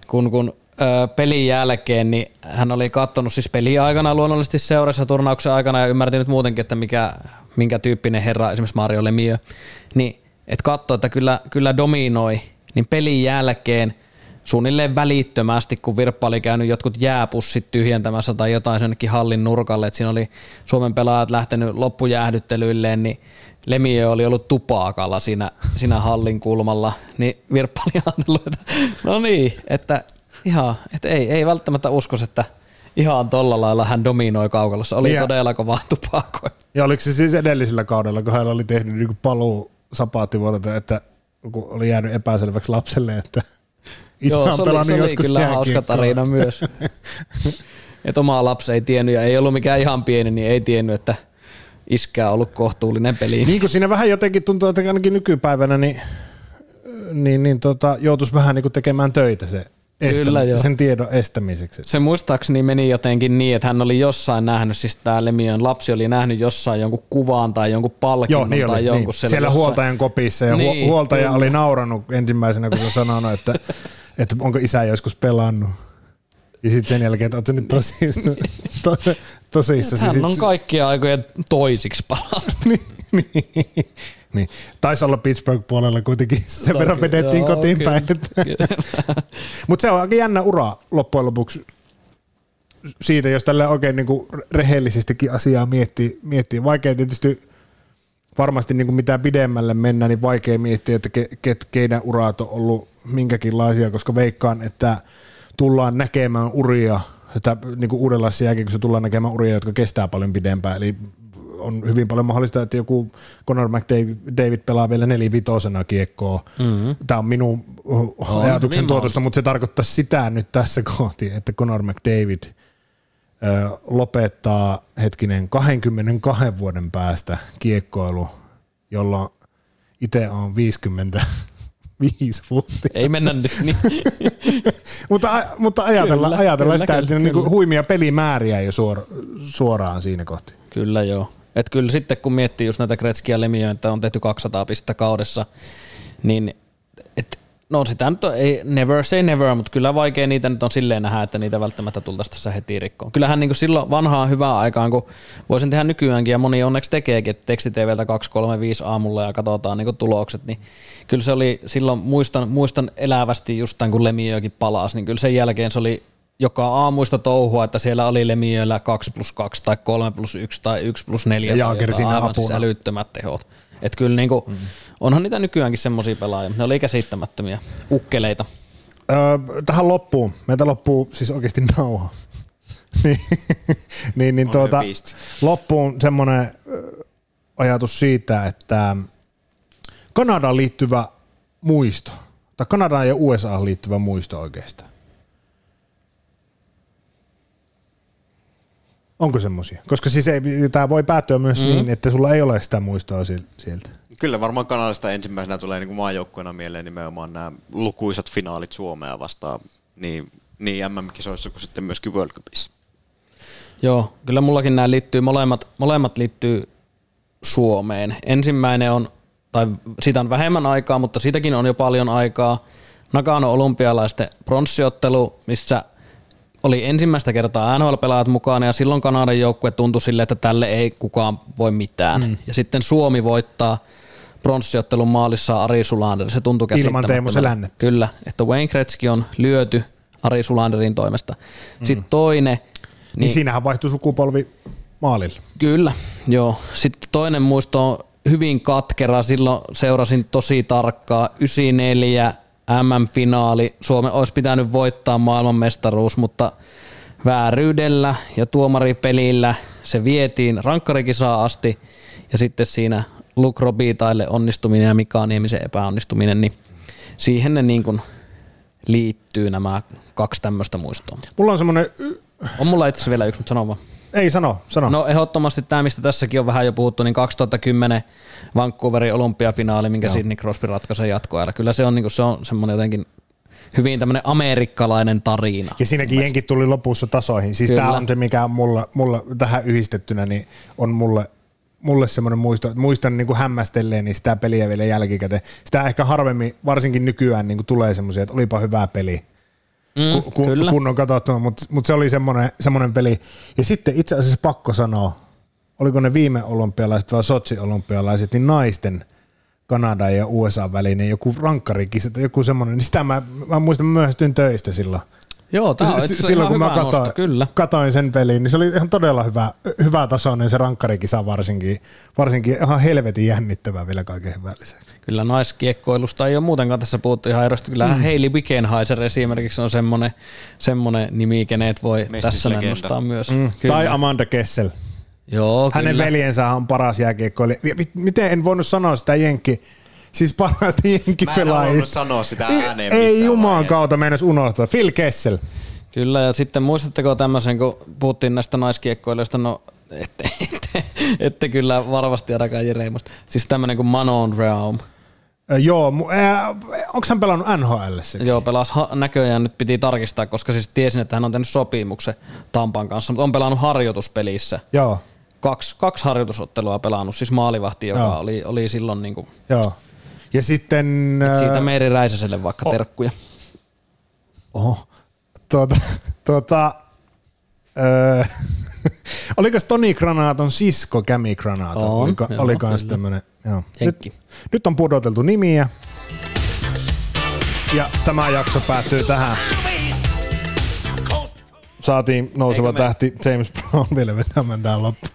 kun, kun ö, pelin jälkeen, niin hän oli katsonut siis pelin aikana luonnollisesti seurassa turnauksen aikana ja ymmärti nyt muutenkin, että mikä, minkä tyyppinen herra esimerkiksi Mario Lemieux, niin että katsoi, että kyllä, kyllä dominoi, niin pelin jälkeen suunnilleen välittömästi, kun Virppa oli käynyt jotkut jääpussit tyhjentämässä tai jotain jonnekin hallin nurkalle, että siinä oli Suomen pelaajat lähtenyt loppujäähdyttelyilleen, niin Lemiö oli ollut tupaakalla siinä, siinä hallin kulmalla, niin Virppa oli ajatellut, että no niin, että ihan, että ei, ei välttämättä uskos, että ihan tolla lailla hän dominoi kaukalossa. Oli ja, todella kova tupakoi. Ja oliko se siis edellisellä kaudella, kun hän oli tehnyt niin paluu sapaattivuodelta, että kun oli jäänyt epäselväksi lapselle, että isä Joo, on pelannut oli, se oli kyllä hauska tarina myös. että oma lapsi ei tiennyt ja ei ollut mikään ihan pieni, niin ei tiennyt, että – iskää ollut kohtuullinen peli. Niin kuin siinä vähän jotenkin tuntuu, että ainakin nykypäivänä niin, niin, niin tota, joutuisi vähän niin kuin tekemään töitä se estämi- Kyllä, joo. sen tiedon estämiseksi. Se muistaakseni meni jotenkin niin, että hän oli jossain nähnyt, siis tämä Lemion lapsi oli nähnyt jossain jonkun kuvaan tai jonkun palkinnon joo, niin tai oli, jonkun niin. siellä, siellä huoltajan kopissa ja niin, huoltaja kyllä. oli naurannut ensimmäisenä, kun se sanonut, että, että onko isä joskus pelannut. Ja sitten sen jälkeen, että ootko nyt tosissaan? To, tosissa. Hän sit... on kaikkia aikojen toisiksi paras. niin, niin, niin. Taisi olla Pittsburgh-puolella kuitenkin. Sen Toki, verran vedettiin joo, kotiin kyllä, päin. Mutta se on aika jännä ura loppujen lopuksi siitä, jos tällä oikein niin kuin rehellisestikin asiaa miettii. miettii. Vaikea tietysti varmasti niin kuin mitä pidemmälle mennään, niin vaikea miettiä, että ke, ke, keidän urat on ollut minkäkinlaisia, koska veikkaan, että – tullaan näkemään uria, että niin kuin uudenlaisessa jälkeen, tullaan näkemään uria, jotka kestää paljon pidempään. Eli on hyvin paljon mahdollista, että joku Conor McDavid pelaa vielä nelivitosena kiekkoa. Mm-hmm. Tämä on minun on ajatuksen tuotosta, mutta se tarkoittaa sitä nyt tässä kohti, että Conor McDavid ö, lopettaa hetkinen 22 vuoden päästä kiekkoilu, jolloin itse on 50 viisi vuotta. Ei mennä nyt niin. mutta, mutta ajatella, kyllä, ajatella kyllä, sitä, kyllä, että kyllä. Niin huimia pelimääriä jo suor, suoraan siinä kohti. Kyllä joo. Et kyllä sitten kun miettii just näitä Gretzkia Lemiöitä, on tehty 200 pistettä kaudessa, niin no sitä nyt ei never say never, mutta kyllä vaikea niitä nyt on silleen nähdä, että niitä välttämättä tultaisiin tässä heti rikkoon. Kyllähän niin silloin vanhaa hyvää aikaan, kun voisin tehdä nykyäänkin ja moni onneksi tekeekin, että tekstiteveltä 235 aamulla ja katsotaan niin tulokset, niin kyllä se oli silloin, muistan, muistan elävästi just tämän kun Lemiökin palasi, niin kyllä sen jälkeen se oli joka aamuista touhua, että siellä oli Lemiöllä 2 plus 2 tai 3 plus 1 tai 1 plus 4 ja Jaager siinä aivan siis älyttömät tehot. Että kyllä niinku, mm. onhan niitä nykyäänkin semmoisia pelaajia, ne oli käsittämättömiä ukkeleita. Öö, tähän loppuun, meiltä loppuu siis oikeasti nauha. niin, niin, niin tuota, loppuun semmoinen ajatus siitä, että Kanadaan liittyvä muisto, tai Kanadaan ja USA liittyvä muisto oikeastaan. Onko semmoisia? Koska siis tämä voi päättyä myös mm. niin, että sulla ei ole sitä muistoa sieltä. Kyllä varmaan Kanadasta ensimmäisenä tulee niin maajoukkueena mieleen nimenomaan nämä lukuisat finaalit Suomea vastaan niin, niin MM-kisoissa kuin sitten myöskin World Cupissa. Joo, kyllä mullakin nämä liittyy, molemmat, molemmat liittyy Suomeen. Ensimmäinen on, tai siitä on vähemmän aikaa, mutta siitäkin on jo paljon aikaa. Nagano olympialaisten pronssiottelu, missä oli ensimmäistä kertaa NHL-pelaajat mukana ja silloin Kanadan joukkue tuntui sille, että tälle ei kukaan voi mitään. Mm. Ja sitten Suomi voittaa pronssiottelun maalissa Ari Sulander. Se tuntui Ilman Teemu. Kyllä, että Wayne Gretzky on lyöty Ari Sulanderin toimesta. Mm. Sitten toinen. Niin, niin siinähän vaihtui sukupolvi maalilla. Kyllä, joo. Sitten toinen muisto on hyvin katkera. Silloin seurasin tosi tarkkaa. 94 MM-finaali. Suomen olisi pitänyt voittaa maailmanmestaruus, mutta vääryydellä ja tuomaripelillä se vietiin rankkarikisaa asti ja sitten siinä Luke Robitaille onnistuminen ja Mika Niemisen epäonnistuminen, niin siihen ne niin kuin liittyy nämä kaksi tämmöistä muistoa. Mulla on semmoinen... On mulla itse asiassa vielä yksi, mutta sano vaan. Ei sano, sano. No ehdottomasti tämä, mistä tässäkin on vähän jo puhuttu, niin 2010 Vancouverin olympiafinaali, minkä Joo. Sidney Crosby ratkaisee jatkoajalla. Kyllä se on, niin se on semmoinen jotenkin hyvin tämmöinen amerikkalainen tarina. Ja siinäkin jenkit tuli lopussa tasoihin. Siis tämä on se, mikä on mulla, mulla tähän yhdistettynä, niin on mulle mulle semmoinen muisto, että muistan niin kuin hämmästelleen niin sitä peliä vielä jälkikäteen. Sitä ehkä harvemmin, varsinkin nykyään, niin kuin tulee semmoisia, että olipa hyvä peli. Mm, ku, ku, kun on katsottu, mutta mut se oli semmoinen, semmoinen peli. Ja sitten itse asiassa pakko sanoa, oliko ne viime olympialaiset vai Sotsi olympialaiset, niin naisten Kanada ja USA välinen joku rankkarikisa, joku semmoinen, niin sitä mä, mä muistan myöhästyn töistä silloin. Joo, tämä on S- Silloin kun mä katoin, nosto, kyllä. katoin sen pelin, niin se oli ihan todella hyvä, hyvä tasoinen se rankkarikisa varsinkin. Varsinkin ihan helvetin jännittävää vielä kaiken hyvällisen. Kyllä naiskiekkoilusta ei ole muutenkaan tässä puhuttu ihan erosti. Kyllä mm. Hailey Wickenheiser esimerkiksi on semmoinen, semmoinen nimi, kenet voi tässä nostaa myös. Mm. Tai Amanda Kessel. Joo, Hänen kyllä. veljensä on paras jääkiekkoilija. Miten en voinut sanoa sitä Jenkki, siis parhaasta jenkkipelaajista. Mä en sanoa sitä ääneen Ei jumaan kautta mennä unohtaa. Phil Kessel. Kyllä, ja sitten muistatteko tämmöisen, kun puhuttiin näistä naiskiekkoilijoista, no ette, ette, ette kyllä varmasti ainakaan Jeremusta. Siis tämmöinen kuin Manon Realm. Joo, äh, onko hän pelannut NHL? Joo, pelas näköjään nyt piti tarkistaa, koska siis tiesin, että hän on tehnyt sopimuksen Tampan kanssa, mutta on pelannut harjoituspelissä. Joo. Kaksi, kaksi harjoitusottelua pelannut, siis maalivahti, joka Joo. oli, oli silloin niin kuin, Joo. Ja sitten... Et siitä Meeri Räisäselle vaikka oh, terkkuja. Oho. Tuota, tuota, öö, oliko Toni Granaton sisko Kämi Granaton? On, oliko, joo, oliko tämmönen, joo. Nyt, nyt on pudoteltu nimiä. Ja tämä jakso päättyy tähän. Saatiin nouseva tähti James Brown vielä vetämään tähän loppuun.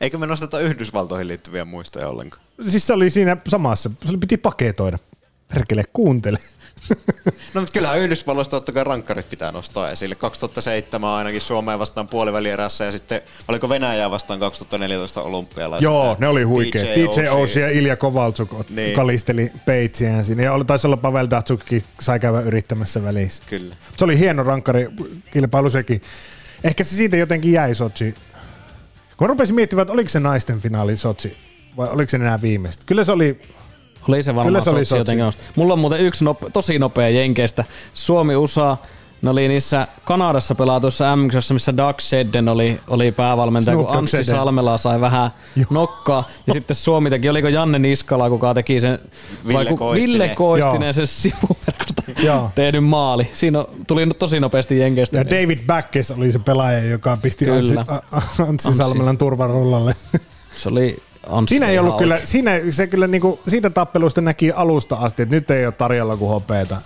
Eikö me nosteta Yhdysvaltoihin liittyviä muistoja ollenkaan? Siis se oli siinä samassa, se piti paketoida. Perkele, kuuntele. No mutta kyllä Yhdysvalloista totta kai rankkarit pitää nostaa esille. 2007 ainakin Suomeen vastaan puolivälierässä ja sitten oliko Venäjää vastaan 2014 olympialaiset. Joo, ne oli huikea. DJ Osi ja Ilja Kovaltsuk niin. kalisteli peitsiään siinä. Ja taisi olla Pavel Datsukki sai käydä yrittämässä välissä. Kyllä. Se oli hieno rankkari kilpailu sekin. Ehkä se siitä jotenkin jäi Sotsi. Kun rupesin miettimään, että oliko se naisten finaali Sotsi vai oliko se enää viimeistä. Kyllä se oli oli se varmaan Kyllä se oli Sotsi jotenkin. Mulla on muuten yksi nope, tosi nopea Jenkeistä. Suomi-USA Ne oli niissä Kanadassa pelatuissa m missä Doug Sedden oli, oli päävalmentaja, Snoop kun Anssi Salmela sai vähän Juh. nokkaa. Ja sitten Suomi teki, oliko Janne Niskala, kuka teki sen, Ville vai Koistinen, Ville Koistinen sen sivuverkosta tehdyn maali. Siinä tuli tosi nopeasti jenkeistä. Ja niin. David Backes oli se pelaaja, joka pisti Anssi, Anssi Salmelan turvarullalle. Se oli on siinä ei ollut kyllä, siinä, se kyllä niinku, siitä tappelusta näki alusta asti, että nyt ei ole tarjolla kuin hopeeta.